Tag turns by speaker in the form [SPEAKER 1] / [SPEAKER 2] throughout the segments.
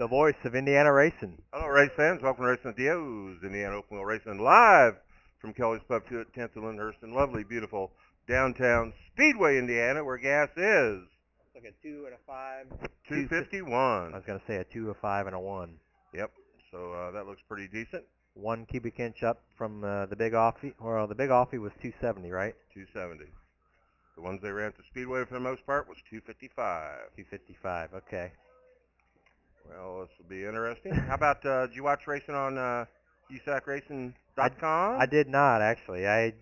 [SPEAKER 1] The voice of Indiana racing.
[SPEAKER 2] Hello, race fans. Welcome to Racing Dio's Indiana Open Wheel Racing live from Kelly's Pub 2 at 10th and Lyndhurst in lovely, beautiful downtown Speedway, Indiana, where gas is
[SPEAKER 1] Like a two and a five.
[SPEAKER 2] 251.
[SPEAKER 1] I was gonna say a two, a five, and a one.
[SPEAKER 2] Yep. So uh, that looks pretty decent.
[SPEAKER 1] One cubic inch up from uh, the big offie. Well, the big offie was 270, right?
[SPEAKER 2] 270. The ones they ran at the Speedway for the most part was 255.
[SPEAKER 1] 255. Okay.
[SPEAKER 2] Well, this will be interesting. How about, uh, did you watch racing on uh, USACRacing.com?
[SPEAKER 1] I did not actually. I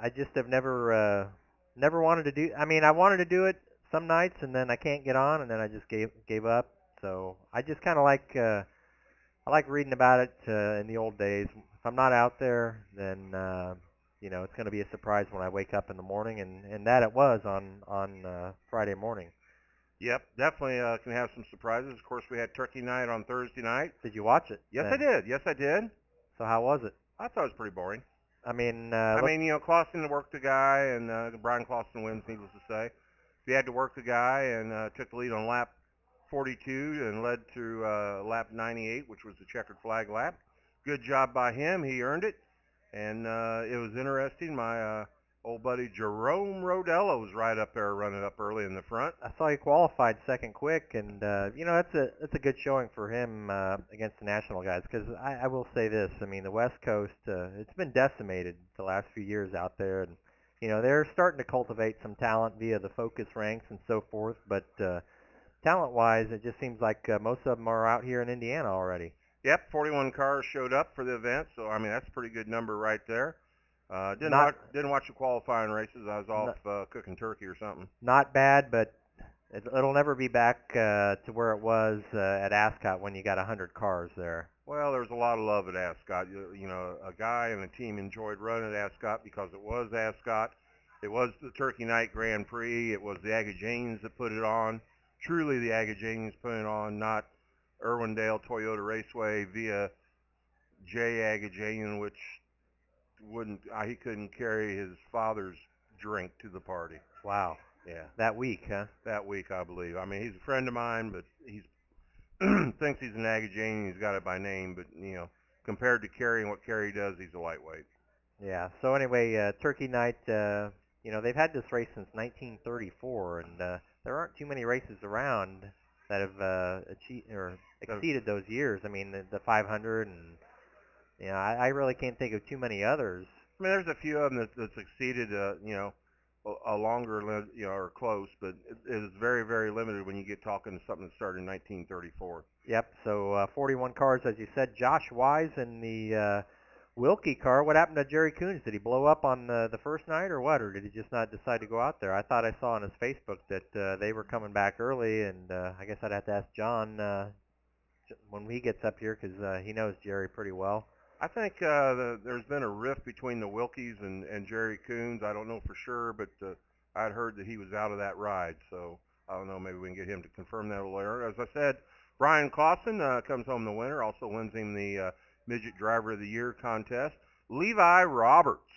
[SPEAKER 1] I just have never uh, never wanted to do. I mean, I wanted to do it some nights, and then I can't get on, and then I just gave gave up. So I just kind of like uh, I like reading about it uh, in the old days. If I'm not out there, then uh, you know it's going to be a surprise when I wake up in the morning, and and that it was on on uh, Friday morning.
[SPEAKER 2] Yep, definitely uh, can have some surprises. Of course, we had Turkey Night on Thursday night.
[SPEAKER 1] Did you watch it?
[SPEAKER 2] Yes,
[SPEAKER 1] then?
[SPEAKER 2] I did. Yes, I did.
[SPEAKER 1] So how was it?
[SPEAKER 2] I thought it was pretty boring.
[SPEAKER 1] I mean, uh,
[SPEAKER 2] I mean, you know, Clauson worked the guy, and uh, Bryan Clauson wins, needless to say. He had to work the guy and uh, took the lead on lap 42 and led to uh, lap 98, which was the checkered flag lap. Good job by him. He earned it. And uh, it was interesting. My uh, old buddy Jerome Rodello was right up there running up early in the front.
[SPEAKER 1] I saw he qualified second quick, and uh, you know that's a that's a good showing for him uh, against the national guys. Because I, I will say this, I mean the West Coast, uh, it's been decimated the last few years out there, and you know they're starting to cultivate some talent via the focus ranks and so forth. But uh, talent-wise, it just seems like uh, most of them are out here in Indiana already.
[SPEAKER 2] Yep, 41 cars showed up for the event, so I mean that's a pretty good number right there. Uh, didn't
[SPEAKER 1] Not-
[SPEAKER 2] watch, didn't watch the qualifying races. I was off uh, cooking turkey or something.
[SPEAKER 1] Not bad, but it, it'll never be back uh, to where it was uh, at Ascot when you got 100 cars there.
[SPEAKER 2] Well, there was a lot of love at Ascot. You, you know, a guy and a team enjoyed running at Ascot because it was Ascot. It was the Turkey Night Grand Prix. It was the Agajanes that put it on. Truly, the Agajanes put it on, not Irwindale Toyota Raceway via Jay Agajanian, which wouldn't. Uh, he couldn't carry his father's drink to the party.
[SPEAKER 1] Wow,
[SPEAKER 2] Yeah,
[SPEAKER 1] that week, huh?
[SPEAKER 2] that week, I believe. I mean, he's a friend of mine, but he's thinks he's an Agajanian. He's got it by name, but you know, compared to Kerry and what Kerry does, he's a lightweight.
[SPEAKER 1] Yeah. So anyway, uh, Turkey Night. Uh, you know, they've had this race since 1934, and uh, there aren't too many races around that have uh, achieved or exceeded those years. I mean, the, the 500, and you know, I, I really can't think of too many others.
[SPEAKER 2] I mean, there's a few of them that, that succeeded, uh, you know, a, a longer, li- you know, or close, but it, it is very, very limited when you get talking to something that started in 1934.
[SPEAKER 1] Yep. So uh, 41 cars, as you said. Josh Wise in the uh, Wilkie car. What happened to Jerry Coons? Did he blow up on the, the first night, or what? Or did he just not decide to go out there? I thought I saw on his Facebook that uh, they were coming back early, and uh, I guess I'd have to ask John uh, when he gets up here because uh, he knows Jerry pretty well.
[SPEAKER 2] I think uh, the, there's been a rift between the Wilkies and, and Jerry Coons. I don't know for sure, but uh, I'd heard that he was out of that ride. So I don't know. Maybe we can get him to confirm that later. As I said, Bryan Clauson uh, comes home the winner. Also wins him the uh, Midget Driver of the Year contest. Levi Roberts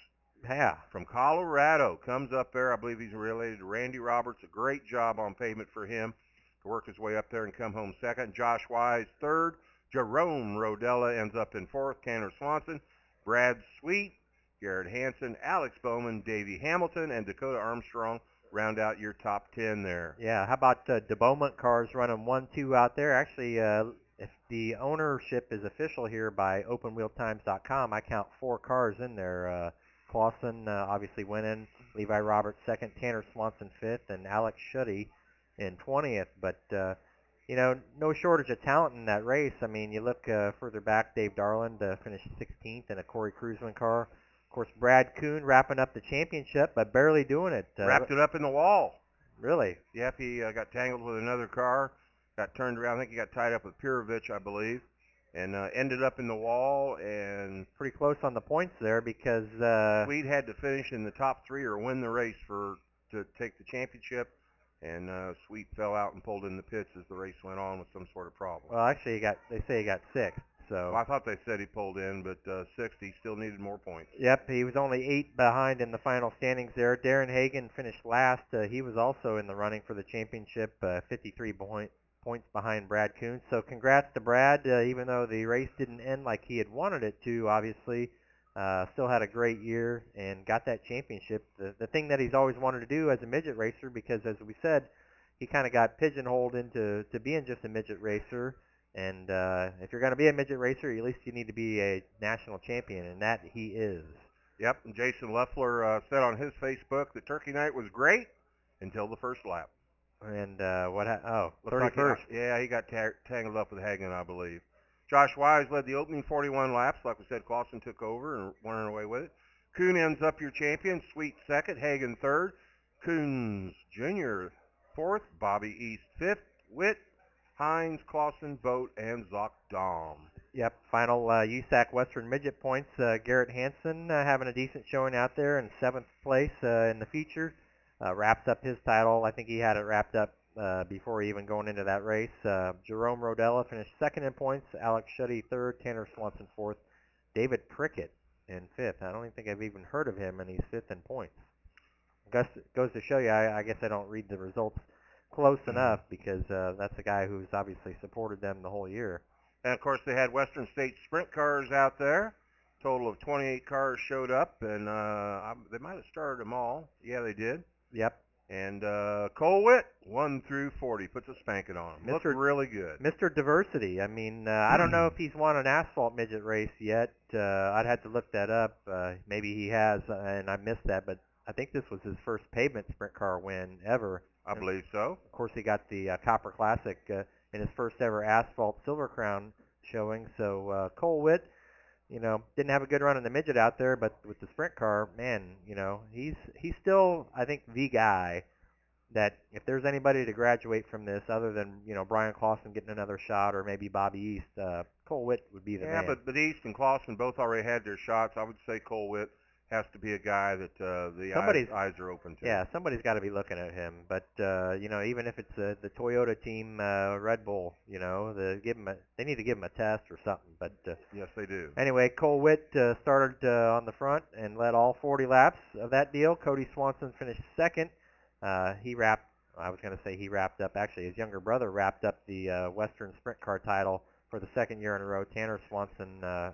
[SPEAKER 1] Yeah.
[SPEAKER 2] from Colorado comes up there. I believe he's related to Randy Roberts. A great job on pavement for him to work his way up there and come home second. Josh Wise third. Jerome Rodella ends up in fourth. Tanner Swanson, Brad Sweet, Garrett Hansen, Alex Bowman, Davey Hamilton, and Dakota Armstrong round out your top ten there.
[SPEAKER 1] Yeah. How about uh, DeBowment cars running one, two out there? Actually, uh, if the ownership is official here by OpenWheelTimes.com, I count four cars in there. Uh, Clauson uh, obviously winning, Levi Roberts second, Tanner Swanson fifth, and Alex Shuddy in twentieth. But uh, you know, no shortage of talent in that race. I mean, you look uh, further back, Dave Darland uh, finished 16th in a Corey Kruseman car. Of course, Brad Kuhn wrapping up the championship, but barely doing it. Uh,
[SPEAKER 2] Wrapped it up in the wall.
[SPEAKER 1] Really?
[SPEAKER 2] Yep, he uh, got tangled with another car, got turned around. I think he got tied up with Pierovich, I believe, and uh, ended up in the wall. And
[SPEAKER 1] pretty close on the points there because uh,
[SPEAKER 2] Sweet had to finish in the top three or win the race for to take the championship. And uh, Sweet fell out and pulled in the pits as the race went on with some sort of problem.
[SPEAKER 1] well, actually, he got they say he got sixth. So
[SPEAKER 2] Well, I thought they said he pulled in, but uh, sixth, he still needed more points.
[SPEAKER 1] Yep, he was only eight behind in the final standings there. Darren Hagen finished last. Uh, he was also in the running for the championship, uh, 53 point, points behind Brad Coons. So congrats to Brad, uh, even though the race didn't end like he had wanted it to, obviously. Uh, still had a great year and got that championship. The, the thing that he's always wanted to do as a midget racer, because as we said, he kind of got pigeonholed into to being just a midget racer. And uh, if you're going to be a midget racer, at least you need to be a national champion, and that he is.
[SPEAKER 2] Yep, and Jason Leffler uh, said on his Facebook that Turkey Night was great until the first lap.
[SPEAKER 1] And uh, what? Ha- oh,
[SPEAKER 2] Looks
[SPEAKER 1] 31st.
[SPEAKER 2] like he yeah, he got ta- tangled up with Hagen, I believe. Josh Wise led the opening 41 laps. Like we said, Clauson took over and went away with it. Kuhn ends up your champion. Sweet second. Hagen third. Coons Jr. fourth. Bobby East fifth. Witt, Hines, Clauson, Boat, and Zach Daum.
[SPEAKER 1] Yep, final uh, USAC Western Midget points. Uh, Garrett Hansen uh, having a decent showing out there in seventh place uh, in the feature. Uh, wraps up his title. I think he had it wrapped up uh, before even going into that race. Uh, Jerome Rodella finished second in points. Alex Shuddy third. Tanner Swanson fourth. David Prickett in fifth. I don't even think I've even heard of him, and he's fifth in points. Goes, goes to show you, I, I guess I don't read the results close enough because uh, that's a guy who's obviously supported them the whole year.
[SPEAKER 2] And of course, they had Western State sprint cars out there. Total of 28 cars showed up, and uh, they might have started them all. Yeah, they did.
[SPEAKER 1] Yep,
[SPEAKER 2] And uh, Cole Witt, 1 through 40, puts a spanking on him. Looked
[SPEAKER 1] Mr.
[SPEAKER 2] really good.
[SPEAKER 1] Mr. Diversity. I mean, uh, I don't know if he's won an asphalt midget race yet. Uh, I'd have to look that up. Uh, maybe he has, uh, and I missed that. But I think this was his first pavement sprint car win ever.
[SPEAKER 2] I believe so.
[SPEAKER 1] Of course, he got the uh, Copper Classic uh, in his first ever asphalt Silver Crown showing. So uh, Cole Witt, you know, didn't have a good run in the midget out there, but with the sprint car, man, you know, he's he's still, I think, the guy that if there's anybody to graduate from this other than you know Bryan Clauson getting another shot or maybe Bobby East, uh, Cole Witt would be the
[SPEAKER 2] Yeah,
[SPEAKER 1] man.
[SPEAKER 2] but, but East and Clauson both already had their shots. I would say Cole Witt has to be a guy that uh, the eyes,
[SPEAKER 1] Somebody's-
[SPEAKER 2] eyes are open to.
[SPEAKER 1] Yeah, somebody's got to be looking at him. But uh, you know, even if it's uh, the Toyota team, uh, Red Bull, you know, the give him a, they need to give him a test or something. But uh,
[SPEAKER 2] Yes, they do.
[SPEAKER 1] anyway, Cole Witt uh, started uh, on the front and led all 40 laps of that deal. Cody Swanson finished second. Uh, he wrapped. I was going to say he wrapped up. Actually, his younger brother wrapped up the uh, Western Sprint Car title for the second year in a row. Tanner Swanson uh,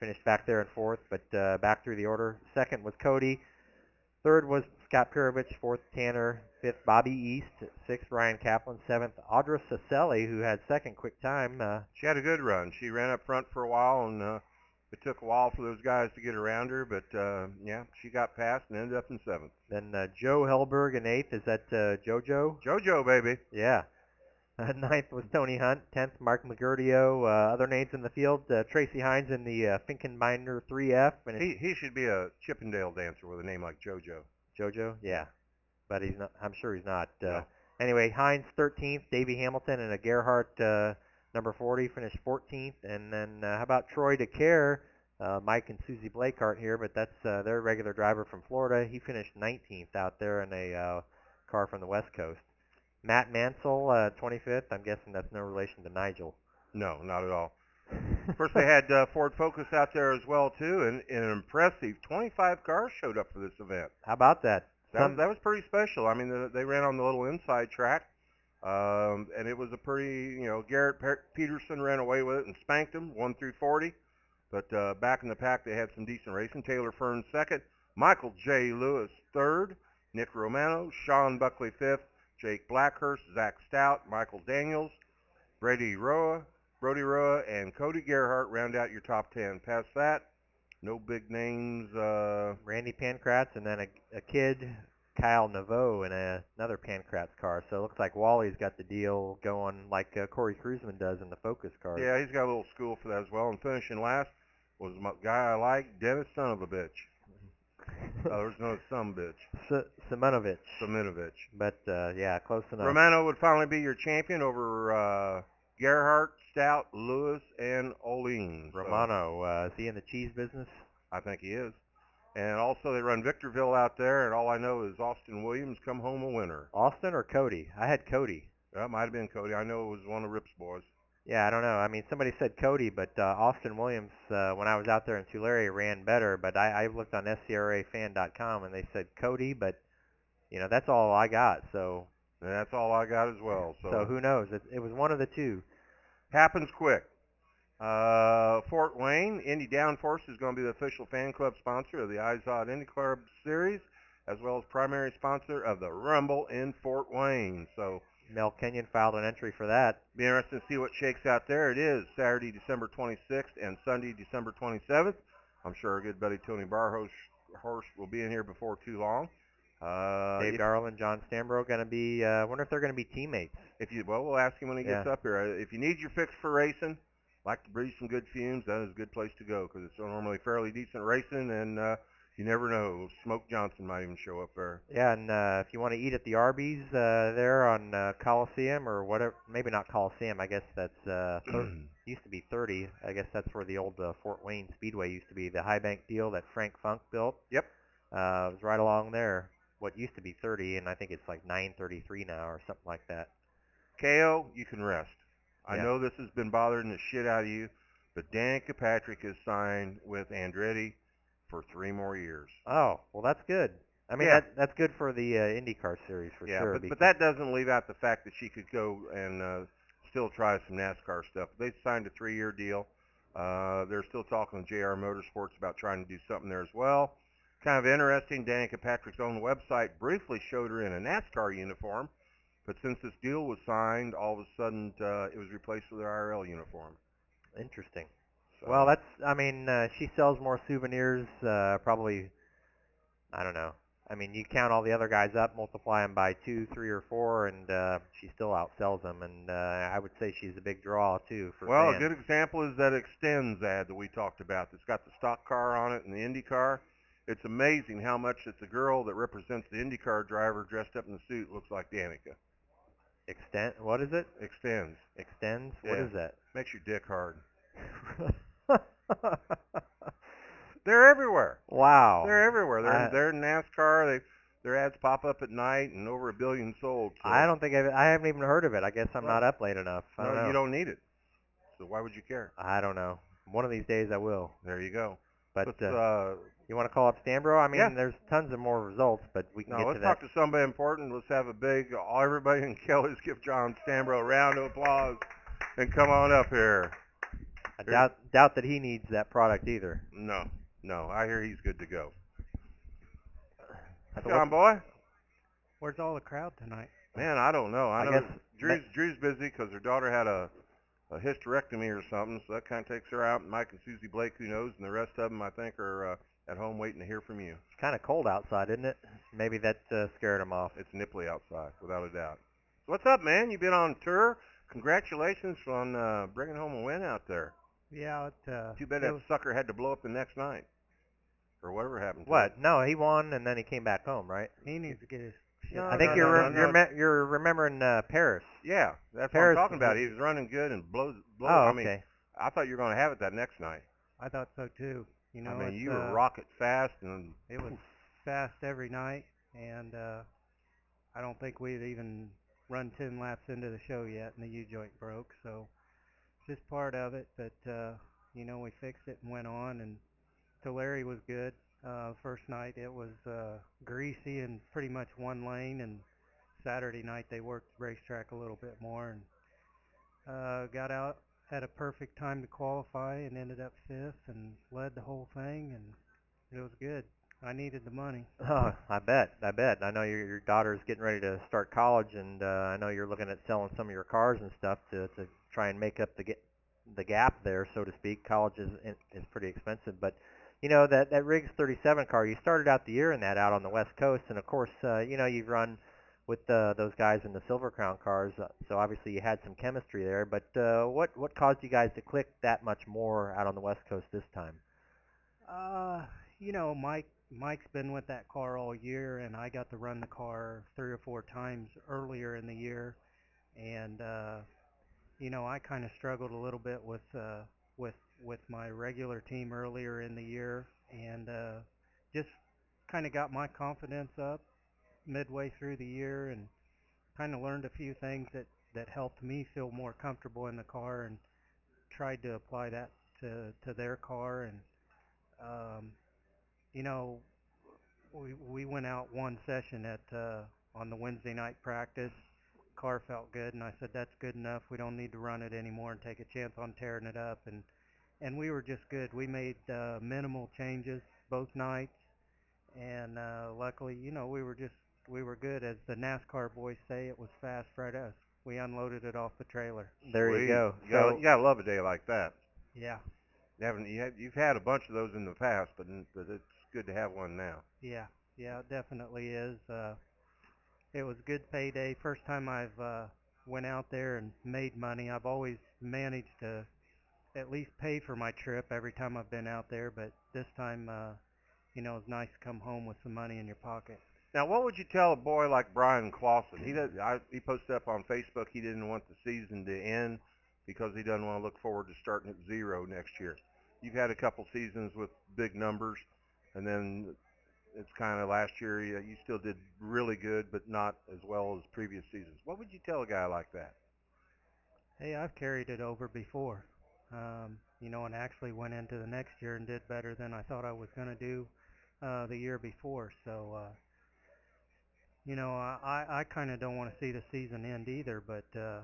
[SPEAKER 1] finished back there in fourth, but uh, back through the order. Second was Cody. Third was Scott Pierovich. Fourth, Tanner. Fifth, Bobby East. Sixth, Ryan Kaplan. Seventh, Audra Cicelli, who had second quick time. Uh,
[SPEAKER 2] She had a good run. She ran up front for a while, and uh, it took a while for those guys to get around her. But uh, yeah, she got past and ended up in seventh.
[SPEAKER 1] then uh, Joe Hellberg in eighth. Is that uh, JoJo?
[SPEAKER 2] JoJo, baby.
[SPEAKER 1] Yeah. Uh, ninth was Tony Hunt. Tenth, Mark McGurdio. Uh, other names in the field, uh, Tracy Hines in the uh, Finkenbinder 3F. And
[SPEAKER 2] He he should be a Chippendale dancer with a name like JoJo.
[SPEAKER 1] JoJo? Yeah. But he's not, I'm sure he's not. Uh,
[SPEAKER 2] No.
[SPEAKER 1] Anyway, Hines 13th, Davey Hamilton and a Gerhardt uh, number 40 finished 14th. And then uh, how about Troy DeCaire? Uh, Mike and Susie Blakehart here, but that's uh, their regular driver from Florida. He finished 19th out there in a uh, car from the West Coast. Matt Mansell, uh, 25th. I'm guessing that's no relation to Nigel.
[SPEAKER 2] No, not at all. Of course, they had uh, Ford Focus out there as well too, and, and an impressive 25 cars showed up for this event.
[SPEAKER 1] How about that?
[SPEAKER 2] That
[SPEAKER 1] Some-
[SPEAKER 2] was, that was pretty special. I mean, the, they ran on the little inside track, um, and it was a pretty, you know, Garrett Per- Peterson ran away with it and spanked them, one through 40. But uh, back in the pack, they had some decent racing. Taylor Fern second, Michael J. Lewis third, Nick Romano, Sean Buckley fifth, Jake Blackhurst, Zach Stout, Michael Daniels, Brady Roa, Brody Roa, and Cody Gerhart round out your top 10. Past that, no big names. Uh,
[SPEAKER 1] Randy Pankratz and then a, a kid, Kyle Naveau, in a, another Pankratz car. So it looks like Wally's got the deal going like uh, Corey Kruseman does in the Focus car.
[SPEAKER 2] Yeah, he's got a little school for that as well. And finishing last was my guy I like, Dennis son of a bitch. Uh, there's no son bitch,
[SPEAKER 1] S-.
[SPEAKER 2] Saminovich.
[SPEAKER 1] But uh, yeah, close enough.
[SPEAKER 2] Romano would finally be your champion over uh, Gerhardt, Stout, Lewis, and Olin.
[SPEAKER 1] Romano, uh, is he in the cheese business?
[SPEAKER 2] I think he is. And also they run Victorville out there, and all I know is Austin Williams come home a winner.
[SPEAKER 1] Austin or Cody? I had Cody.
[SPEAKER 2] That might have been Cody. I know it was one of Rip's boys.
[SPEAKER 1] Yeah, I don't know. I mean, somebody said Cody, but uh, Austin Williams, uh, when I was out there in Tulare, ran better. But I, I looked on SCRAFan.com and they said Cody, but you know that's all I got. So
[SPEAKER 2] And that's all I got as well. So,
[SPEAKER 1] So who knows? It, it was one of the two.
[SPEAKER 2] happens quick. Uh, Fort Wayne, Indy Downforce is going to be the official fan club sponsor of the Izod Indy Club Series, as well as primary sponsor of the Rumble in Fort Wayne. So
[SPEAKER 1] Mel Kenyon filed an entry for that.
[SPEAKER 2] be interested to see what shakes out there. It is Saturday, December 26th and Sunday, December 27th. I'm sure our good buddy Tony Barhorse Horse will be in here before too long. Uh,
[SPEAKER 1] Dave and John Stanbrough going to be. I uh, wonder if they're going to be teammates.
[SPEAKER 2] if you well, we'll ask him when he gets
[SPEAKER 1] Yeah.
[SPEAKER 2] up here. Uh, If you need your fix for racing, like to breathe some good fumes, that is a good place to go because it's normally fairly decent racing, and uh, you never know. Smoke Johnson might even show up there.
[SPEAKER 1] Yeah, and uh, if you want to eat at the Arby's uh, there on uh, Coliseum or whatever, maybe not Coliseum. I guess that's uh, used to be 30. I guess that's where the old uh, Fort Wayne Speedway used to be. The high bank deal that Frank Funk built.
[SPEAKER 2] Yep.
[SPEAKER 1] Uh, it was right along there. What used to be 30, and I think it's like 9:33 now or something like that.
[SPEAKER 2] KO, you can rest. I
[SPEAKER 1] Yeah.
[SPEAKER 2] know this has been bothering the shit out of you, but Danica Patrick is signed with Andretti for three more years.
[SPEAKER 1] Oh, well, that's good. I mean,
[SPEAKER 2] Yeah.
[SPEAKER 1] that that's good for the uh, IndyCar series for
[SPEAKER 2] yeah,
[SPEAKER 1] sure.
[SPEAKER 2] but, but that doesn't leave out the fact that she could go and uh, still try some NASCAR stuff. They signed a three-year deal. Uh, they're still talking to JR Motorsports about trying to do something there as well. Kind of interesting. Danica Patrick's own website briefly showed her in a NASCAR uniform, but since this deal was signed, all of a sudden uh, it was replaced with her IRL uniform.
[SPEAKER 1] Interesting.
[SPEAKER 2] So,
[SPEAKER 1] Well, that's. I mean, uh, she sells more souvenirs. Uh, probably. I don't know. I mean, you count all the other guys up, multiply them by two, three, or four, and uh, she still outsells them. And uh, I would say she's a big draw too for
[SPEAKER 2] Well, a good example is that Extenze ad that we talked about. That's got the stock car on it and the Indy car. It's amazing how much that the girl that represents the IndyCar driver dressed up in the suit looks like Danica.
[SPEAKER 1] Extenze. What is it?
[SPEAKER 2] Extenze.
[SPEAKER 1] Extenze. What
[SPEAKER 2] Yeah.
[SPEAKER 1] is that?
[SPEAKER 2] Makes your dick hard. They're everywhere.
[SPEAKER 1] wow.
[SPEAKER 2] They're everywhere. They're,
[SPEAKER 1] I-
[SPEAKER 2] they're in NASCAR. They, their ads pop up at night and over a billion sold. So,
[SPEAKER 1] I don't think I've, I haven't even heard of it. I guess I'm not up late enough. I don't
[SPEAKER 2] no,
[SPEAKER 1] know.
[SPEAKER 2] you don't need it. So why would you care?
[SPEAKER 1] I don't know. One of these days I will.
[SPEAKER 2] There you go.
[SPEAKER 1] But uh,
[SPEAKER 2] uh,
[SPEAKER 1] you want to call up Stanbrough? I mean,
[SPEAKER 2] Yeah.
[SPEAKER 1] there's tons of more results, but we can
[SPEAKER 2] No,
[SPEAKER 1] get
[SPEAKER 2] let's talk to somebody important. Let's have a big, all everybody in Kelly's give John Stanbrough a round of applause and come on up here.
[SPEAKER 1] I doubt doubt that he needs that product either.
[SPEAKER 2] No, no, I hear he's good to go.
[SPEAKER 1] So
[SPEAKER 2] John boy,
[SPEAKER 3] Where's all the crowd tonight?
[SPEAKER 2] man, I don't know. I,
[SPEAKER 1] I
[SPEAKER 2] know
[SPEAKER 1] guess
[SPEAKER 2] that Drew's Drew's busy because her daughter had a a hysterectomy or something, so that kind of takes her out. And Mike and Susie Blake, who knows, and the rest of them, I think, are uh, at home waiting to hear from you.
[SPEAKER 1] It's kind of cold outside, isn't it? Maybe that uh, scared him off.
[SPEAKER 2] It's nipply outside, without a doubt. So what's up, man? You've been on tour. Congratulations on uh, bringing home a win out there.
[SPEAKER 3] Yeah, it, uh,
[SPEAKER 2] Too bad
[SPEAKER 3] it
[SPEAKER 2] that
[SPEAKER 3] was,
[SPEAKER 2] sucker had to blow up the next night, or whatever happened. To
[SPEAKER 1] What? No, he won and then he came back home, right?
[SPEAKER 3] he needs to get his shit.
[SPEAKER 2] No,
[SPEAKER 1] I think
[SPEAKER 2] no,
[SPEAKER 1] you're
[SPEAKER 2] no,
[SPEAKER 1] rem-
[SPEAKER 2] no,
[SPEAKER 1] you're me- you're remembering uh, Perris.
[SPEAKER 2] Yeah, that's
[SPEAKER 1] Perris-
[SPEAKER 2] what I'm talking about. He was running good and blows. blow,
[SPEAKER 1] Oh,
[SPEAKER 2] I
[SPEAKER 1] okay.
[SPEAKER 2] mean, I thought you were going to have it that next night.
[SPEAKER 3] I thought so too. You know,
[SPEAKER 2] I mean,
[SPEAKER 3] it's,
[SPEAKER 2] you were
[SPEAKER 3] uh,
[SPEAKER 2] rocket fast, and
[SPEAKER 3] It was fast every night, and uh, I don't think we'd even run ten laps into the show yet, and the U joint broke. So just part of it, but uh, you know, we fixed it and went on. And Tulare was good. Uh, first night it was uh, greasy and pretty much one lane, and Saturday night they worked the racetrack a little bit more and uh, got out had a perfect time to qualify and ended up fifth and led the whole thing and it was good. I needed the money.
[SPEAKER 1] Oh, I bet. I bet. I know your your daughter's getting ready to start college, and uh, I know you're looking at selling some of your cars and stuff to to try and make up the the gap there, so to speak. College is is pretty expensive, but you know that that Riggs 37 car. You started out the year in that out on the West Coast, and of course, uh, you know you've run with uh, those guys in the Silver Crown cars, uh, so obviously you had some chemistry there. But uh, what what caused you guys to click that much more out on the West Coast this time?
[SPEAKER 3] Uh, you know, Mike Mike's been with that car all year, and I got to run the car three or four times earlier in the year, and uh, you know, I kind of struggled a little bit with uh, with with my regular team earlier in the year, and uh, just kind of got my confidence up midway through the year, and kind of learned a few things that that helped me feel more comfortable in the car, and tried to apply that to to their car, and um, you know, we we went out one session at uh, on the Wednesday night practice, car felt good, and I said that's good enough. We don't need to run it anymore and take a chance on tearing it up. And and we were just good. We made uh, minimal changes both nights, and uh, luckily, you know, we were just we were good. As the NASCAR boys say, it was fast right us. We unloaded it off the trailer.
[SPEAKER 1] There
[SPEAKER 2] Sweet.
[SPEAKER 1] you go.
[SPEAKER 2] You gotta,
[SPEAKER 1] So-
[SPEAKER 2] you gotta love a day like that.
[SPEAKER 3] Yeah,
[SPEAKER 2] You haven't you have, you've had a bunch of those in the past, but but it's good to have one now.
[SPEAKER 3] yeah, yeah. It definitely is. Uh, it was good payday. First time I've uh, went out there and made money. I've always managed to at least pay for my trip every time I've been out there, but this time, uh, you know, it's nice to come home with some money in your pocket.
[SPEAKER 2] Now, what would you tell a boy like Bryan Clauson? He does. I, he posted up on Facebook. He didn't want the season to end because he doesn't want to look forward to starting at zero next year. You've had a couple seasons with big numbers, and then it's kind of last year you, you still did really good, but not as well as previous seasons. What would you tell a guy like that?
[SPEAKER 3] Hey, I've carried it over before, um, you know, and actually went into the next year and did better than I thought I was going to do uh, the year before. So, uh, you know, I, I, kind of don't want to see the season end either, but, uh,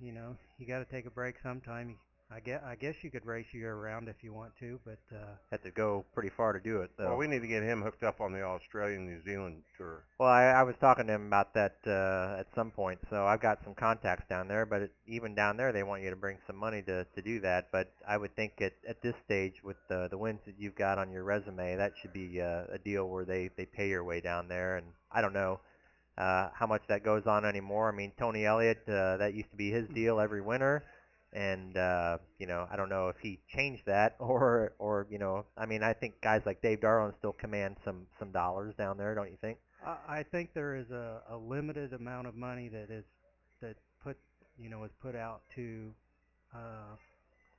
[SPEAKER 3] you know, you got to take a break sometime. I guess, I guess you could race year round if you want to, but uh,
[SPEAKER 1] Had to go pretty far to do it, though.
[SPEAKER 2] Well, we need to get him hooked up on the Australian New Zealand tour.
[SPEAKER 1] Well, I, I was talking to him about that uh, at some point, so I've got some contacts down there. But it, even down there, they want you to bring some money to, to do that. But I would think at, at this stage, with the the wins that you've got on your resume, that should be uh, a deal where they they pay your way down there. And I don't know uh, how much that goes on anymore. I mean, Tony Elliott, uh, that used to be his deal every winter. And uh, you know, I don't know if he changed that or or you know, I mean, I think guys like Dave Darland still command some some dollars down there, don't you think?
[SPEAKER 3] I, I think there is a, a limited amount of money that is that put you know is put out to uh,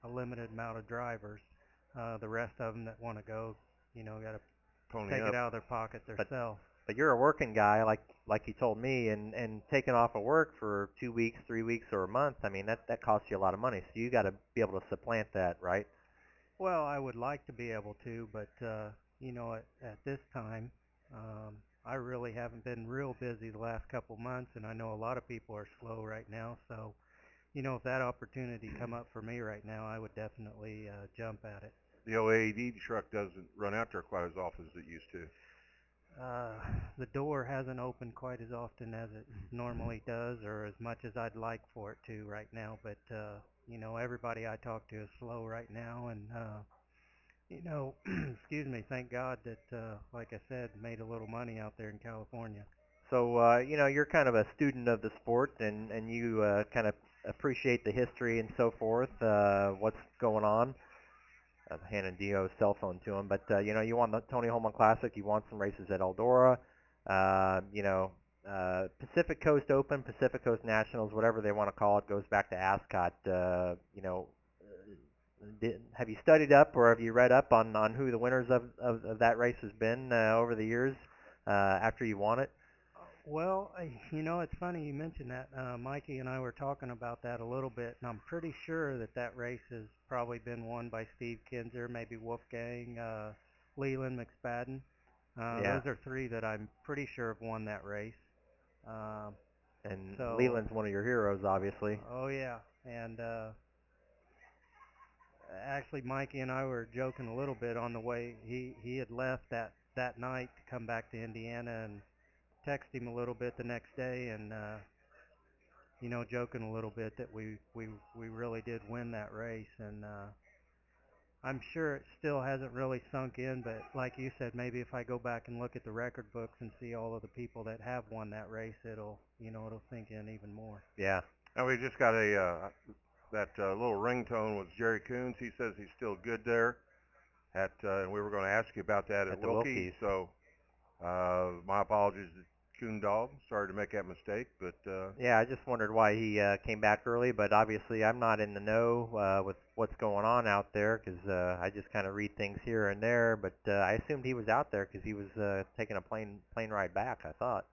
[SPEAKER 3] a limited amount of drivers. Uh, the rest of them that want to go, you know, got to take
[SPEAKER 2] up.
[SPEAKER 3] it out of their pocket themselves.
[SPEAKER 1] But you're a working guy like like you told me and and taking off of work for two weeks three weeks or a month i mean that that costs you a lot of money so you got to be able to supplant that right
[SPEAKER 3] Well, I would like to be able to, but uh, you know, at, at this time, um, I really haven't been real busy the last couple months, and I know a lot of people are slow right now. So, you know, if that opportunity come up for me right now, I would definitely uh, jump at it.
[SPEAKER 2] The OAD truck doesn't run out there quite as often as it used to.
[SPEAKER 3] Uh, the door hasn't opened quite as often as it normally does, or as much as I'd like for it to right now. But uh, you know, everybody I talk to is slow right now, and uh, you know, excuse me. Thank God that, uh, like I said, made a little money out there in California.
[SPEAKER 1] so uh you know you're kind of a student of the sport and and you uh kind of appreciate the history and so forth uh what's going on uh, handing Dio's cell phone to him. But uh you know you won the Tony Hulman Classic you won some races at Eldora uh you know uh Pacific Coast Open Pacific Coast Nationals whatever they want to call it goes back to Ascot uh you know uh, did, have you studied up or have you read up on on who the winners of of, of that race has been uh, over the years uh after you won it
[SPEAKER 3] Well, you know, it's funny you mentioned that. Uh, Mikey and I were talking about that a little bit, and I'm pretty sure that that race has probably been won by Steve Kinser, maybe Wolfgang, uh, Lealand McSpadden. Uh,
[SPEAKER 1] Yeah.
[SPEAKER 3] Those are three that I'm pretty sure have won that race. Um,
[SPEAKER 1] And
[SPEAKER 3] So-
[SPEAKER 1] Lealand's one of your heroes, obviously.
[SPEAKER 3] Oh yeah, and uh, actually, Mikey and I were joking a little bit on the way. He he had left that that night to come back to Indiana, and text him a little bit the next day, and uh, you know, joking a little bit that we we we really did win that race, and uh, I'm sure it still hasn't really sunk in. But like you said, maybe if I go back and look at the record books and see all of the people that have won that race, it'll you know it'll sink in even more.
[SPEAKER 1] Yeah.
[SPEAKER 2] And we just got a uh, that uh, little ringtone was Jerry Coons. He says he's still good there. At uh, and we were going to ask you about that at,
[SPEAKER 1] At the
[SPEAKER 2] Wilkie.
[SPEAKER 1] Wilkies.
[SPEAKER 2] So uh, my apologies to Sorry to make that mistake, but uh,
[SPEAKER 1] Yeah, I just wondered why he uh, came back early, but obviously I'm not in the know uh, with what's going on out there because uh, I just kind of read things here and there. But uh, I assumed he was out there because he was uh, taking a plane plane ride back. I thought.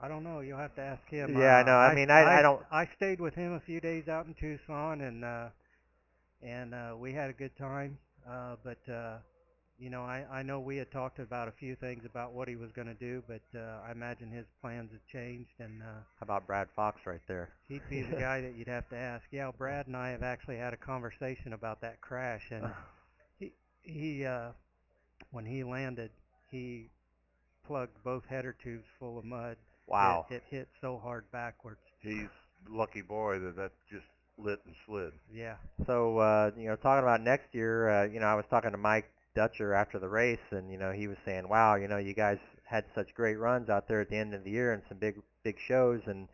[SPEAKER 3] I don't know. You'll have to ask him.
[SPEAKER 1] Yeah, I
[SPEAKER 3] Uh,
[SPEAKER 1] know. I mean, I- I don't-
[SPEAKER 3] I stayed with him a few days out in Tucson, and uh, and uh, we had a good time. Uh, but uh, you know, I I know we had talked about a few things about what he was going to do, but uh, I imagine his plans have changed, and uh,
[SPEAKER 1] How about Brad Fox right there?
[SPEAKER 3] he'd be the guy that you'd have to ask. Yeah, Brad and I have actually had a conversation about that crash, and he he uh, when he landed, he plugged both header tubes full of mud.
[SPEAKER 1] wow.
[SPEAKER 3] It, it hit so hard backwards.
[SPEAKER 2] He's lucky boy that that just lit and slid.
[SPEAKER 3] Yeah.
[SPEAKER 1] So uh, you know, talking about next year, uh, you know, I was talking to Mike Dutcher after the race, and you know, he was saying, "Wow, you know, you guys had such great runs out there at the end of the year and some big big shows, and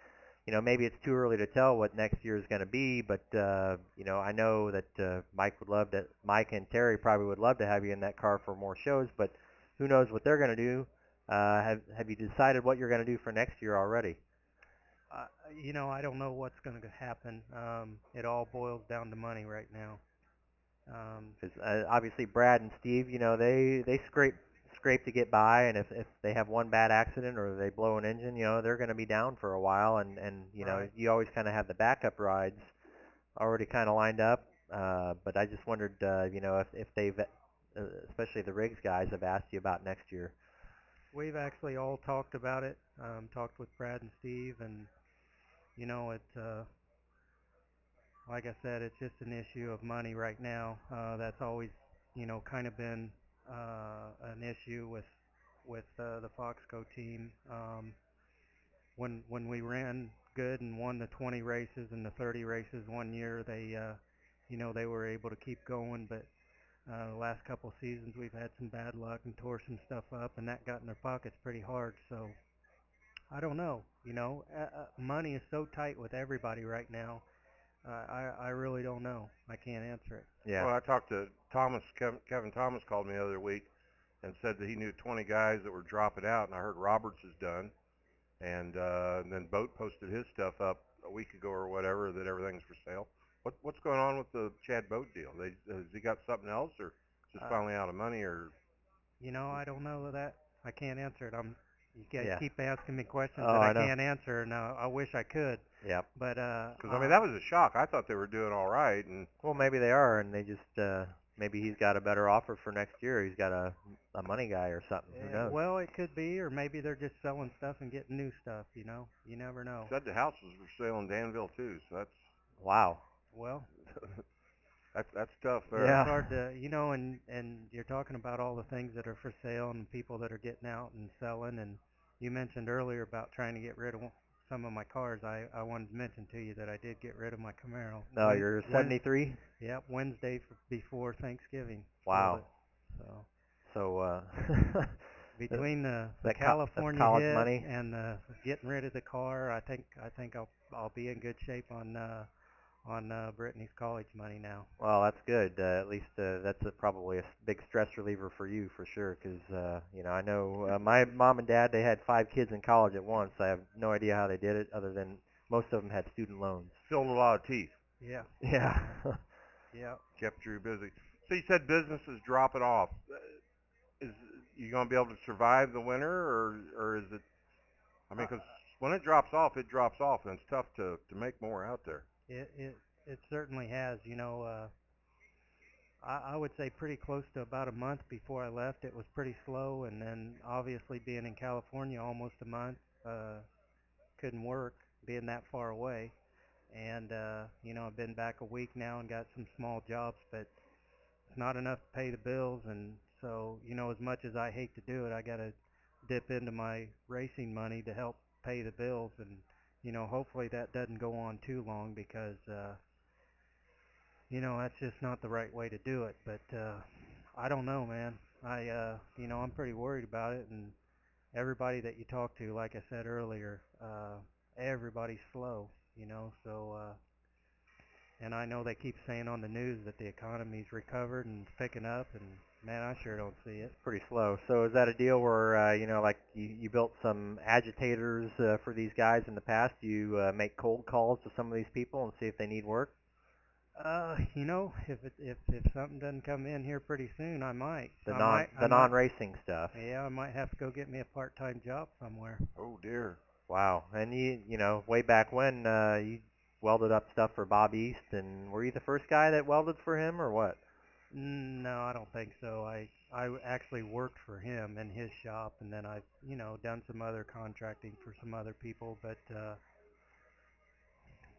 [SPEAKER 1] you know, maybe it's too early to tell what next year is going to be, but uh, you know, I know that uh, Mike would love to, Mike and Terry probably would love to have you in that car for more shows, but who knows what they're going to do? Uh, have Have you decided what you're going to do for next year already?
[SPEAKER 3] Uh, you know, I don't know what's going to happen. Um, it all boils down to money right now. Um,
[SPEAKER 1] Because uh, obviously Brad and Steve, you know, they they scrape scrape to get by, and if if they have one bad accident or they blow an engine, you know, they're going to be down for a while, and and you know, you always kind of have the backup rides already kind of lined up. Uh, but I just wondered, uh, you know, if if they've, uh, especially the rigs guys, have asked you about next year.
[SPEAKER 3] we've actually all talked about it. Um, talked with Brad and Steve, and you know, it. Uh, like I said, it's just an issue of money right now. Uh, that's always, you know, kind of been uh, an issue with with uh, the Foxco team. Um, when when we ran good and won the 20 races and the 30 races one year, they, uh, you know, they were able to keep going. But uh, the last couple seasons, we've had some bad luck and tore some stuff up, and that got in their pockets pretty hard. So I don't know. You know, uh, uh, money is so tight with everybody right now. I I really don't know. I can't answer it.
[SPEAKER 1] Yeah.
[SPEAKER 2] Well, I talked to Thomas. Kevin, Kevin Thomas called me the other week and said that he knew 20 guys that were dropping out, and I heard Roberts is done, and, uh, and then Boat posted his stuff up a week ago or whatever that everything's for sale. What what's going on with the Chad Boat deal? They, has he got something else, or just
[SPEAKER 3] Uh,
[SPEAKER 2] finally out of money, or
[SPEAKER 3] You know, I don't know that. I can't answer it. I'm. You guys
[SPEAKER 1] Yeah.
[SPEAKER 3] keep asking me questions
[SPEAKER 1] Oh,
[SPEAKER 3] that
[SPEAKER 1] I
[SPEAKER 3] I, can't answer, and I wish I could.
[SPEAKER 1] Yep.
[SPEAKER 3] But uh,
[SPEAKER 2] because I mean
[SPEAKER 3] uh,
[SPEAKER 2] that was a shock. I thought they were doing all right, and
[SPEAKER 1] Well, maybe they are, and they just uh, maybe he's got a better offer for next year. He's got a a money guy or something. Who
[SPEAKER 3] Uh,
[SPEAKER 1] knows?
[SPEAKER 3] well, it could be, or maybe they're just selling stuff and getting new stuff. You know, you never know.
[SPEAKER 2] said the house was for sale in Danville too. So that's
[SPEAKER 1] wow.
[SPEAKER 3] Well,
[SPEAKER 2] that's that's tough. There.
[SPEAKER 1] Yeah.
[SPEAKER 3] it's hard to, you know, and and you're talking about all the things that are for sale and people that are getting out and selling. And you mentioned earlier about trying to get rid of some of my cars. I I wanted to mention to you that I did get rid of my Camaro.
[SPEAKER 1] No,
[SPEAKER 3] Wed-
[SPEAKER 1] you're 73.
[SPEAKER 3] Yep, Wednesday f- before Thanksgiving.
[SPEAKER 1] Wow.
[SPEAKER 3] So
[SPEAKER 1] So uh,
[SPEAKER 3] between the, the
[SPEAKER 1] that co- that's
[SPEAKER 3] California
[SPEAKER 1] college
[SPEAKER 3] hit
[SPEAKER 1] money.
[SPEAKER 3] and the getting rid of the car, I think I think I'll I'll be in good shape on uh, on uh, Brittany's college money now.
[SPEAKER 1] well, that's good. Uh, at least uh, that's a, probably a s- big stress reliever for you for sure. Because uh, you know, I know uh, my mom and dad they had five kids in college at once. I have no idea how they did it, other than most of them had student loans.
[SPEAKER 2] Filled a lot of teeth.
[SPEAKER 3] Yeah,
[SPEAKER 1] Yeah.
[SPEAKER 3] yeah.
[SPEAKER 2] kept Drew busy. So you said business is dropping off. Uh, Is you going to be able to survive the winter, or or is it? I mean, because when it drops off, it drops off, and it's tough to to make more out there.
[SPEAKER 3] It it it certainly has. You know, uh, I I would say pretty close to about a month before I left, it was pretty slow, and then obviously being in California almost a month, uh, couldn't work being that far away. And uh, you know, I've been back a week now and got some small jobs, but it's not enough to pay the bills. And so, you know, as much as I hate to do it, I got to dip into my racing money to help pay the bills. And you know, hopefully that doesn't go on too long because, uh, you know, that's just not the right way to do it. But uh, I don't know, man. I, uh, you know, I'm pretty worried about it, and everybody that you talk to, like I said earlier, uh, everybody's slow, you know. So, uh, and I know they keep saying on the news that the economy's recovered and picking up, and man, I sure don't see it.
[SPEAKER 1] It's pretty slow. So is that a deal where uh, you know, like you, you built some agitators uh, for these guys in the past? You uh, make cold calls to some of these people and see if they need work.
[SPEAKER 3] Uh, you know, if it, if if something doesn't come in here pretty soon, I might.
[SPEAKER 1] The
[SPEAKER 3] I
[SPEAKER 1] non
[SPEAKER 3] might,
[SPEAKER 1] the
[SPEAKER 3] might-
[SPEAKER 1] non-racing stuff.
[SPEAKER 3] Yeah, I might have to go get me a part-time job somewhere.
[SPEAKER 2] Oh dear.
[SPEAKER 1] Wow. And you you know, way back when uh, you welded up stuff for Bob East, and were you the first guy that welded for him or what?
[SPEAKER 3] No, I don't think so. I I actually worked for him in his shop, and then I've you know done some other contracting for some other people, but uh,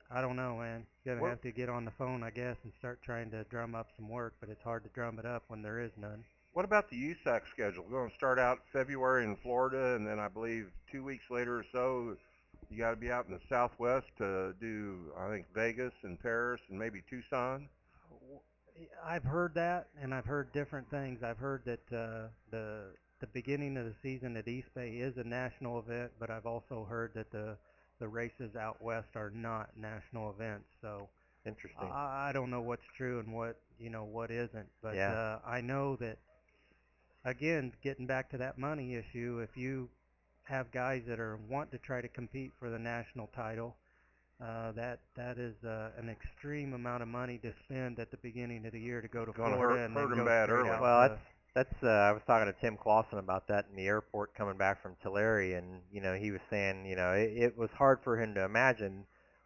[SPEAKER 3] I don't know, man. Gonna
[SPEAKER 2] What-
[SPEAKER 3] have to get on the phone, I guess, and start trying to drum up some work, but it's hard to drum it up when there is none.
[SPEAKER 2] What about the USAC schedule? We're going to start out February in Florida, and then I believe two weeks later or so, you got to be out in the Southwest to do, I think, Vegas and Perris and maybe Tucson.
[SPEAKER 3] I've heard that, and I've heard different things. I've heard that uh, the the beginning of the season at East Bay is a national event, but I've also heard that the the races out west are not national events. So
[SPEAKER 1] Interesting.
[SPEAKER 3] I, I don't know what's true and what you know what isn't. But
[SPEAKER 1] Yeah.
[SPEAKER 3] uh, I know that again, getting back to that money issue, if you have guys that are want to try to compete for the national title, uh, that that is uh, an extreme amount of money to spend at the beginning of the year to go to
[SPEAKER 2] Gonna
[SPEAKER 3] Florida
[SPEAKER 2] hurt-
[SPEAKER 3] and
[SPEAKER 2] hurt
[SPEAKER 3] then
[SPEAKER 2] 'em
[SPEAKER 3] go
[SPEAKER 2] bad
[SPEAKER 3] straight
[SPEAKER 2] early.
[SPEAKER 3] out
[SPEAKER 1] Well,
[SPEAKER 3] to-
[SPEAKER 1] That's uh, I was talking to Tim Clauson about that in the airport coming back from Tulare, and you know he was saying you know it, it was hard for him to imagine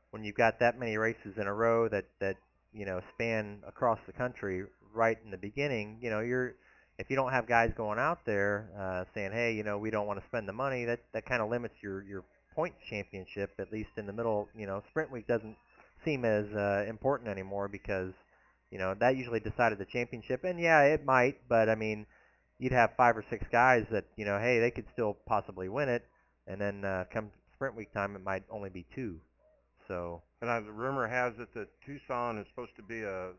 [SPEAKER 1] when you've got that many races in a row that that you know span across the country right in the beginning. You know you're if you don't have guys going out there uh, saying hey you know we don't want to spend the money that that kind of limits your your points championship at least in the middle. You know sprint week doesn't seem as uh, important anymore because you know, that usually decided the championship. And yeah, it might, but I mean, you'd have five or six guys that, you know, hey, they could still possibly win it. And then uh, come sprint week time, it might only be two. So,
[SPEAKER 2] And I, the rumor has it that Tucson is supposed to be a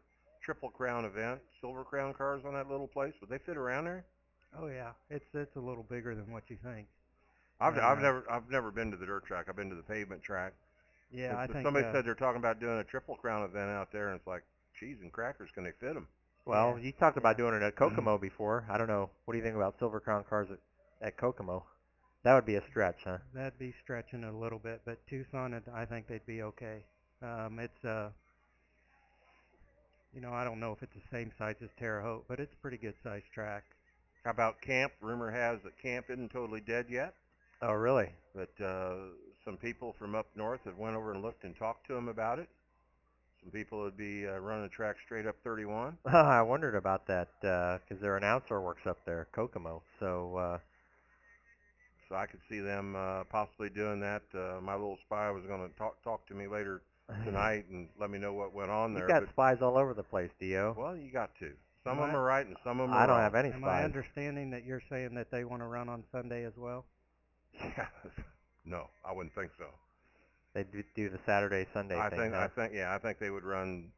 [SPEAKER 2] triple crown event, silver crown cars on that little place. Would they fit around there?
[SPEAKER 3] oh yeah, it's it's a little bigger than what you think.
[SPEAKER 2] I've,
[SPEAKER 3] Uh,
[SPEAKER 2] I've never I've never been to the dirt track. I've been to the pavement track.
[SPEAKER 3] Yeah, I
[SPEAKER 2] But
[SPEAKER 3] think
[SPEAKER 2] somebody
[SPEAKER 3] uh,
[SPEAKER 2] said they're talking about doing a triple crown event out there, and it's like cheese and crackers. Can they fit them?
[SPEAKER 1] well,
[SPEAKER 3] Yeah,
[SPEAKER 1] you talked about doing it at Kokomo before. I don't know. What do you think about silver crown cars at, at Kokomo? That would be a stretch, huh?
[SPEAKER 3] That'd be stretching it a little bit, but Tucson, it- I think they'd be okay. Um, it's uh, you know, I don't know if it's the same size as Terre Haute, but it's a pretty good sized track.
[SPEAKER 2] How about camp? Rumor has that camp isn't totally dead yet.
[SPEAKER 1] Oh, really?
[SPEAKER 2] But uh, some people from up north have went over and looked and talked to them about it. Some people would be uh, running the track straight up 31.
[SPEAKER 1] I wondered about that because their announcer works up there, Kokomo. So, uh,
[SPEAKER 2] So I could see them uh, possibly doing that. Uh, my little spy was going to talk talk to me later tonight and let me know what went on there.
[SPEAKER 1] You've got
[SPEAKER 2] but,
[SPEAKER 1] spies all over the place, Dio.
[SPEAKER 2] well, you got to. Some
[SPEAKER 3] Am
[SPEAKER 2] of them
[SPEAKER 3] I-
[SPEAKER 2] are right and some of them
[SPEAKER 1] I
[SPEAKER 2] are
[SPEAKER 1] don't
[SPEAKER 2] wrong.
[SPEAKER 1] have any
[SPEAKER 3] Am I
[SPEAKER 1] spies.
[SPEAKER 3] understanding that you're saying that they want to run on Sunday as well?
[SPEAKER 2] Yeah. no, I wouldn't think so.
[SPEAKER 1] They do, do the Saturday Sunday
[SPEAKER 2] I
[SPEAKER 1] thing.
[SPEAKER 2] think
[SPEAKER 1] huh?
[SPEAKER 2] I think yeah, I think they would run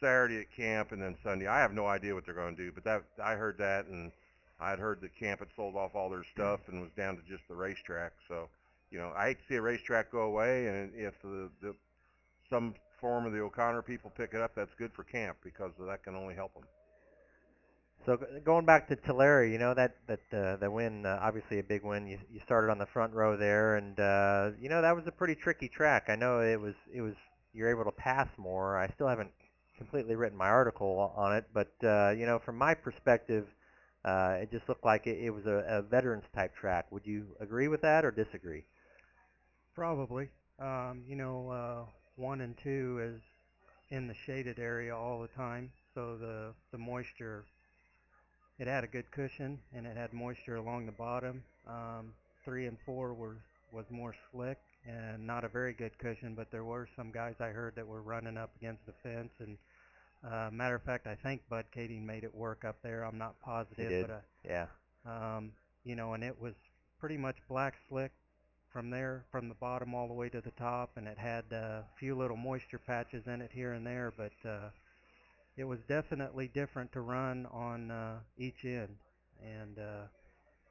[SPEAKER 2] Saturday at camp and then Sunday. I have no idea what they're going to do, but that I heard that and I had heard that camp had sold off all their stuff and was down to just the racetrack. So, you know, I hate to see a racetrack go away, and if the, the some form of the O'Connor people pick it up, that's good for camp because that can only help them.
[SPEAKER 1] So going back to Tulare, you know that that uh, the win, uh, obviously a big win. You you started on the front row there, and uh, you know that was a pretty tricky track. I know it was it was you're able to pass more. I still haven't completely written my article on it, but uh, you know from my perspective, uh, it just looked like it, it was a, a veterans type track. Would you agree with that or disagree?
[SPEAKER 3] Probably. Um, you know, uh, one and two is in the shaded area all the time, so the the moisture. It had a good cushion and it had moisture along the bottom. Um, three and four was was more slick and not a very good cushion, but there were some guys I heard that were running up against the fence. And uh, matter of fact, I think Bud Kaeding made it work up there. I'm not positive,
[SPEAKER 1] did.
[SPEAKER 3] but uh,
[SPEAKER 1] Yeah.
[SPEAKER 3] um, you know, and it was pretty much black slick from there, from the bottom all the way to the top, and it had uh, a few little moisture patches in it here and there, but uh, it was definitely different to run on uh, each end, and uh,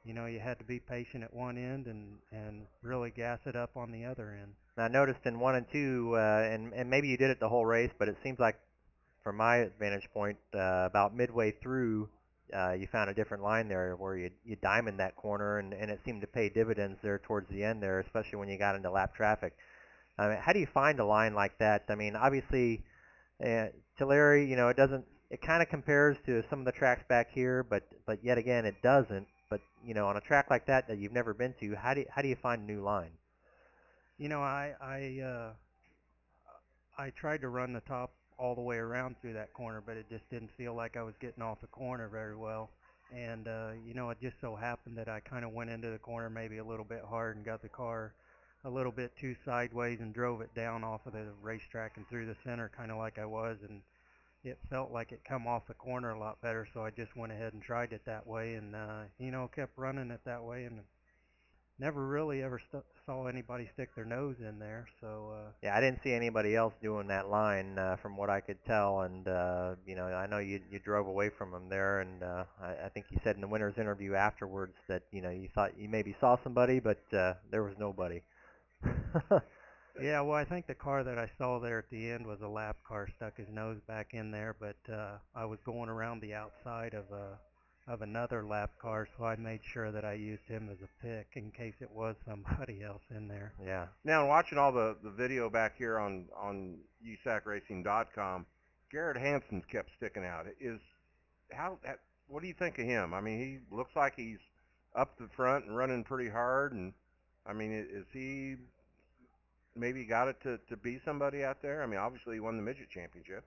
[SPEAKER 3] you know, you had to be patient at one end and and really gas it up on the other end.
[SPEAKER 1] I noticed in one and two, uh, and and maybe you did it the whole race, but it seems like, from my vantage point, uh, about midway through, uh, you found a different line there where you you diamond that corner, and and it seemed to pay dividends there towards the end there, especially when you got into lap traffic. I mean, how do you find a line like that? I mean, obviously, uh, Tulare, you know, it doesn't. It kind of compares to some of the tracks back here, but but yet again, it doesn't. But you know, on a track like that that you've never been to, how do you, how do you find a new line?
[SPEAKER 3] You know, I I uh, I tried to run the top all the way around through that corner, but it just didn't feel like I was getting off the corner very well. And uh, you know, it just so happened that I kind of went into the corner maybe a little bit hard and got the car a little bit too sideways and drove it down off of the racetrack and through the center, kind of like I was, and it felt like it come off the corner a lot better. So I just went ahead and tried it that way, and uh, you know, kept running it that way, and never really ever st- saw anybody stick their nose in there. So uh,
[SPEAKER 1] Yeah, I didn't see anybody else doing that line uh, from what I could tell, and uh, you know, I know you you drove away from them there, and uh, I, I think you said in the winner's interview afterwards that you know you thought you maybe saw somebody, but uh, there was nobody.
[SPEAKER 3] Yeah, well, I think the car that I saw there at the end was a lap car, stuck his nose back in there, but uh I was going around the outside of a of another lap car, so I made sure that I used him as a pick in case it was somebody else in there.
[SPEAKER 1] yeah.
[SPEAKER 2] Now, watching all the, the video back here on on USACRacing.com, Garrett Hanson's kept sticking out. Is how what do you think of him? I mean, he looks like he's up the front and running pretty hard, and I mean, is he maybe got it to to be somebody out there? I mean, obviously he won the midget championship.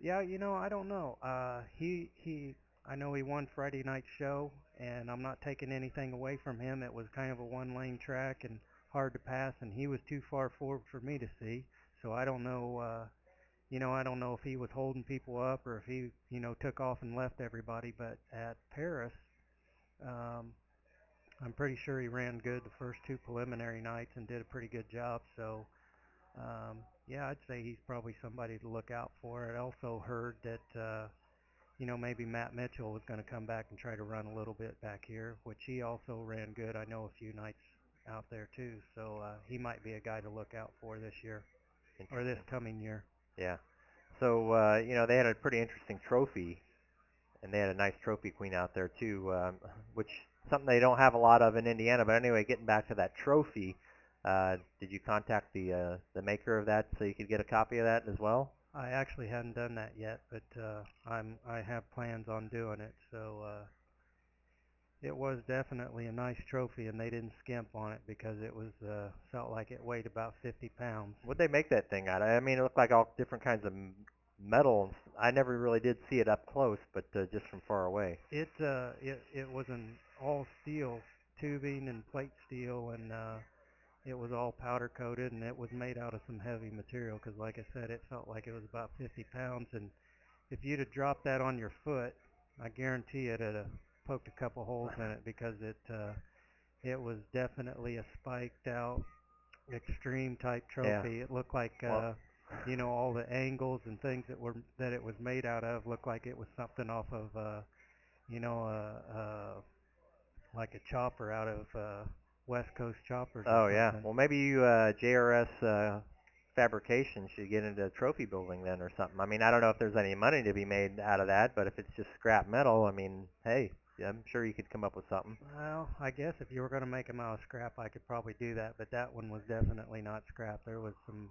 [SPEAKER 3] Yeah, you know, I don't know. Uh he he I know he won Friday night show and I'm not taking anything away from him. It was kind of a one lane track and hard to pass and he was too far forward for me to see. So I don't know uh you know, I don't know if he was holding people up or if he, you know, took off and left everybody, but at Perris um I'm pretty sure he ran good the first two preliminary nights and did a pretty good job. So, um, yeah, I'd say he's probably somebody to look out for. I also heard that, uh, you know, maybe Matt Mitchell was going to come back and try to run a little bit back here, which he also ran good. I know a few nights out there too. So uh, he might be a guy to look out for this year or this coming year.
[SPEAKER 1] Yeah. So uh, you know they had a pretty interesting trophy, and they had a nice trophy queen out there too, um, which something they don't have a lot of in Indiana. But anyway, getting back to that trophy, uh, did you contact the uh, the maker of that so you could get a copy of that as well?
[SPEAKER 3] I actually hadn't done that yet, but uh, I'm I have plans on doing it. So uh, it was definitely a nice trophy, and they didn't skimp on it because it was uh, felt like it weighed about 50 pounds.
[SPEAKER 1] What'd they make that thing out of? I mean, it looked like all different kinds of metal. I never really did see it up close, but uh, just from far away.
[SPEAKER 3] It uh, it it was an all steel tubing and plate steel, and uh, it was all powder coated, and it was made out of some heavy material. Because, like I said, it felt like it was about 50 pounds, and if you'd have dropped that on your foot, I guarantee it'd have poked a couple holes in it because it uh, it was definitely a spiked out extreme type
[SPEAKER 1] Yeah.
[SPEAKER 3] trophy. It looked like uh,
[SPEAKER 1] Well-
[SPEAKER 3] you know all the angles and things that were that it was made out of looked like it was something off of uh, you know uh, uh, like a chopper out of uh, West Coast choppers.
[SPEAKER 1] Oh yeah. Well, maybe you uh, JRS uh, fabrication should get into trophy building then or something. I mean, I don't know if there's any money to be made out of that, but if it's just scrap metal, I mean, hey, I'm sure you could come up with something.
[SPEAKER 3] Well, I guess if you were going to make them out of scrap, I could probably do that. But that one was definitely not scrap. There was some